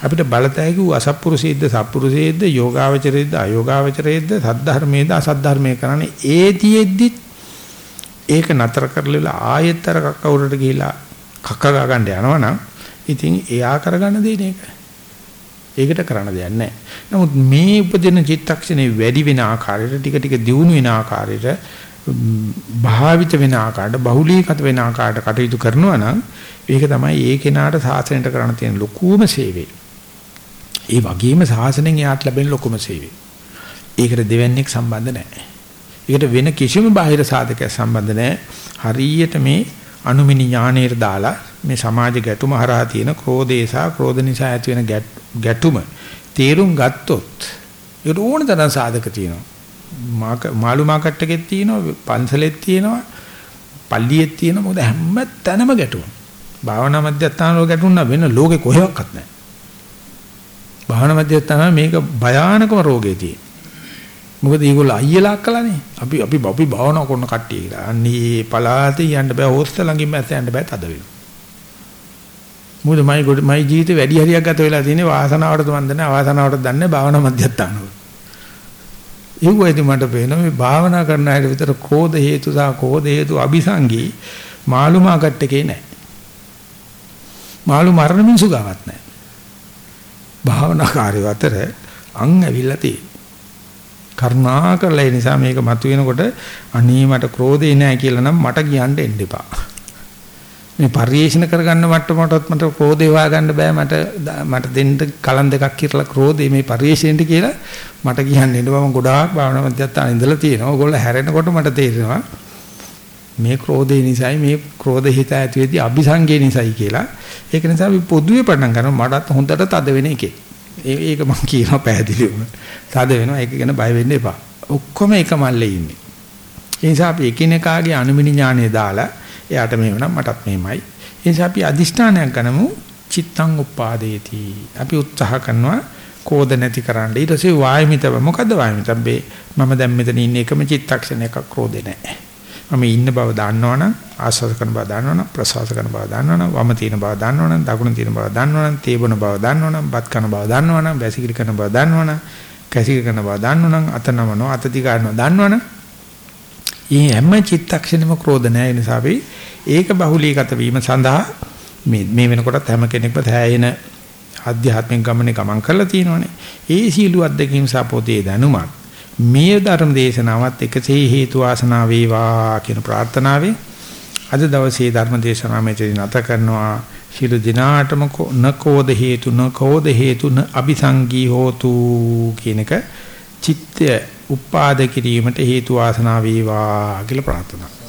අපිට බලතැයි වූ අසත්පුරුෂයේද්ද සත්පුරුෂයේද්ද යෝගාවචරයේද්ද අයෝගාවචරයේද්ද සද්ධර්මයේද අසද්ධර්මයේ කරන්නේ ඒතියෙද්දි ඒක නතර කරලා ආයෙත්තර කක්කවුරට ගිහිලා කක්ක ගා ගන්න යනවනම් ඉතින් එයා කරගන්න දෙන්නේ ඒක. ඒකට කරන්න දෙයක් නැහැ. නමුත් මේ උපදින චිත්තක්ෂණේ වැඩි වෙන ආකාරයට ටික ටික දියුණු වෙන ආකාරයට භාවිත වෙන ආකාරයට බහුලීගත වෙන ආකාරයට කටයුතු කරනවා නම් ඒක තමයි ඒ කෙනාට සාසනයට කරන්න තියෙන ලොකුම සේවය. ඒ වගේම සාසනෙන් යාට ලැබෙන ලොකුම සේවය. ඒකට දෙවන්නේක් සම්බන්ධ නැහැ. ඒකට වෙන කිසිම බාහිර සාධකයක් සම්බන්ධ නැහැ. හරියට මේ අනුමිනි ඥානීර දාලා මේ සමාජ ගැටුම හරහා තියෙන ක්‍රෝධේසා ක්‍රෝධ නිසා ඇති වෙන ගැටුම තේරුම් ගත්තොත් ඒකට ඕන තරම් සාධක තියෙනවා. මාළු මාකට් එකෙත් තියෙනවා, පන්සලෙත් තියෙනවා, පල්ලියෙත් තියෙනවා. මොකද හැම තැනම ගැටුම. භාවනා මධ්‍යස්ථාන වල ගැටුණා වෙන ලෝකේ කොහෙවත් නැහැ. භාවනා මධ්‍යස්ථාන මේක භයානකම රෝගේ තියෙන. මොකද මේගොල්ලෝ අයියලා අක්කලානේ. අපි අපි අපි භාවනා කරන කට්ටිය කියලා. අන්නේ පලාතේ යන්න බෑ හොස්ටල් ළඟින් මැස්ස යන්න බෑ තද වෙනවා. මොකද මයි මයි ජීවිතේ වැඩි හරියක් ගත වෙලා තියෙන්නේ වාසනාවටද මන් දන්නේ අවාසනාවටද දන්නේ භාවනා මධ්‍යස්ථාන වල. ඒවයිද මට පේනවා මේ භාවනා කරන අයට විතර කෝධ හේතු සහ කෝධ හේතු අபிසංගී මාළුමාකට් එකේ නැහැ. මාළු මරණ මිනිසු ගාවත් නැහැ. භාවනාකාරයෝ අතර අං ඇවිල්ලා තියෙනවා. කරුණා කරලා ඒ නිසා මේක මතුවෙනකොට අනී මට ක්‍රෝධේ නැහැ කියලා නම් මට කියන්න එන්න එපා. මේ පරිේශන කරගන්න මට්ටමටත් මට ක්‍රෝධේ හොයාගන්න බෑ මට මට දෙන්න කලන් දෙකක් කියලා ක්‍රෝධේ මේ පරිේශනෙට කියලා මට කියන්න එන්න මම ගොඩාක් භාවනා මධ්‍යස්ථාන ඉඳලා තියෙනවා. ඕගොල්ලෝ හැරෙනකොට මට තේරෙනවා මේ ක්‍රෝධේ නිසායි මේ ක්‍රෝධ හිත ඇති වෙද්දී අபிසංගේ නිසායි කියලා. ඒක නිසා අපි පොදුවේ පටන් ගන්නවා මටත් හොඳට තද වෙන එකේ. ඒක මම කියනවා පැහැදිලිවම. තද වෙනවා ඒක ගැන බය වෙන්න එපා. ඔක්කොම එක මල්ලේ ඉන්නේ. ඒ නිසා අපි එකිනෙකාගේ අනුමිනි ඥානය දාලා එයාට මේව නම් මටත් මේමයි. ඒ නිසා අපි අදිෂ්ඨානයක් ගන්නමු චිත්තං උපාදේති. අපි උත්සාහ කරනවා කෝධ නැති කරන්න. ඊට පස්සේ වායමිතව මොකද්ද වායමිතබ්බේ මම දැන් මෙතන ඉන්නේ එකම චිත්තක්ෂණයක ක්‍රෝධේ නැහැ. මම ඉන්න බව දන්නවනම් ආස්වාද කරන බව දන්නවනම් ප්‍රසවාස කරන බව දන්නවනම් වම තියෙන බව දන්නවනම් දකුණ තියෙන බව දන්නවනම් තේබන බව දන්නවනම් බත් කන බව දන්නවනම් වැසිකිලි කරන බව දන්නවනම් කැසිකිලි කරන බව දන්නවනම් අත නමනවා අත දිගාරනවා දන්නවනම් ඊ හැම චිත්තක්ෂණෙම ක්‍රෝධ නැහැ. ඒ නිසා අපි ඒක බහුලීගත වීම සඳහා මේ මේ වෙනකොටත් හැම කෙනෙක්ම තෑයෙන ආධ්‍යාත්මික ගමනේ ගමන් කරලා තියෙනවානේ. ඒ සීළු අධ්‍යක්ෂින් සපෝතේ දැනුමත් මේ ධර්ම දේශනාවත් එකසේ හේතු වාසනා වේවා කියන ප්‍රාර්ථනාවෙන් අද දවසේ ධර්ම දේශනාව මෙතන නැත කරනවා. ශිළු දිනාටම නකෝද හේතු නකෝද හේතු න අபிසංගී හෝතු කියන එක චිත්ත උපාද කිරීමට හේතු වාසනා වේවා කියලා ප්‍රාර්ථනා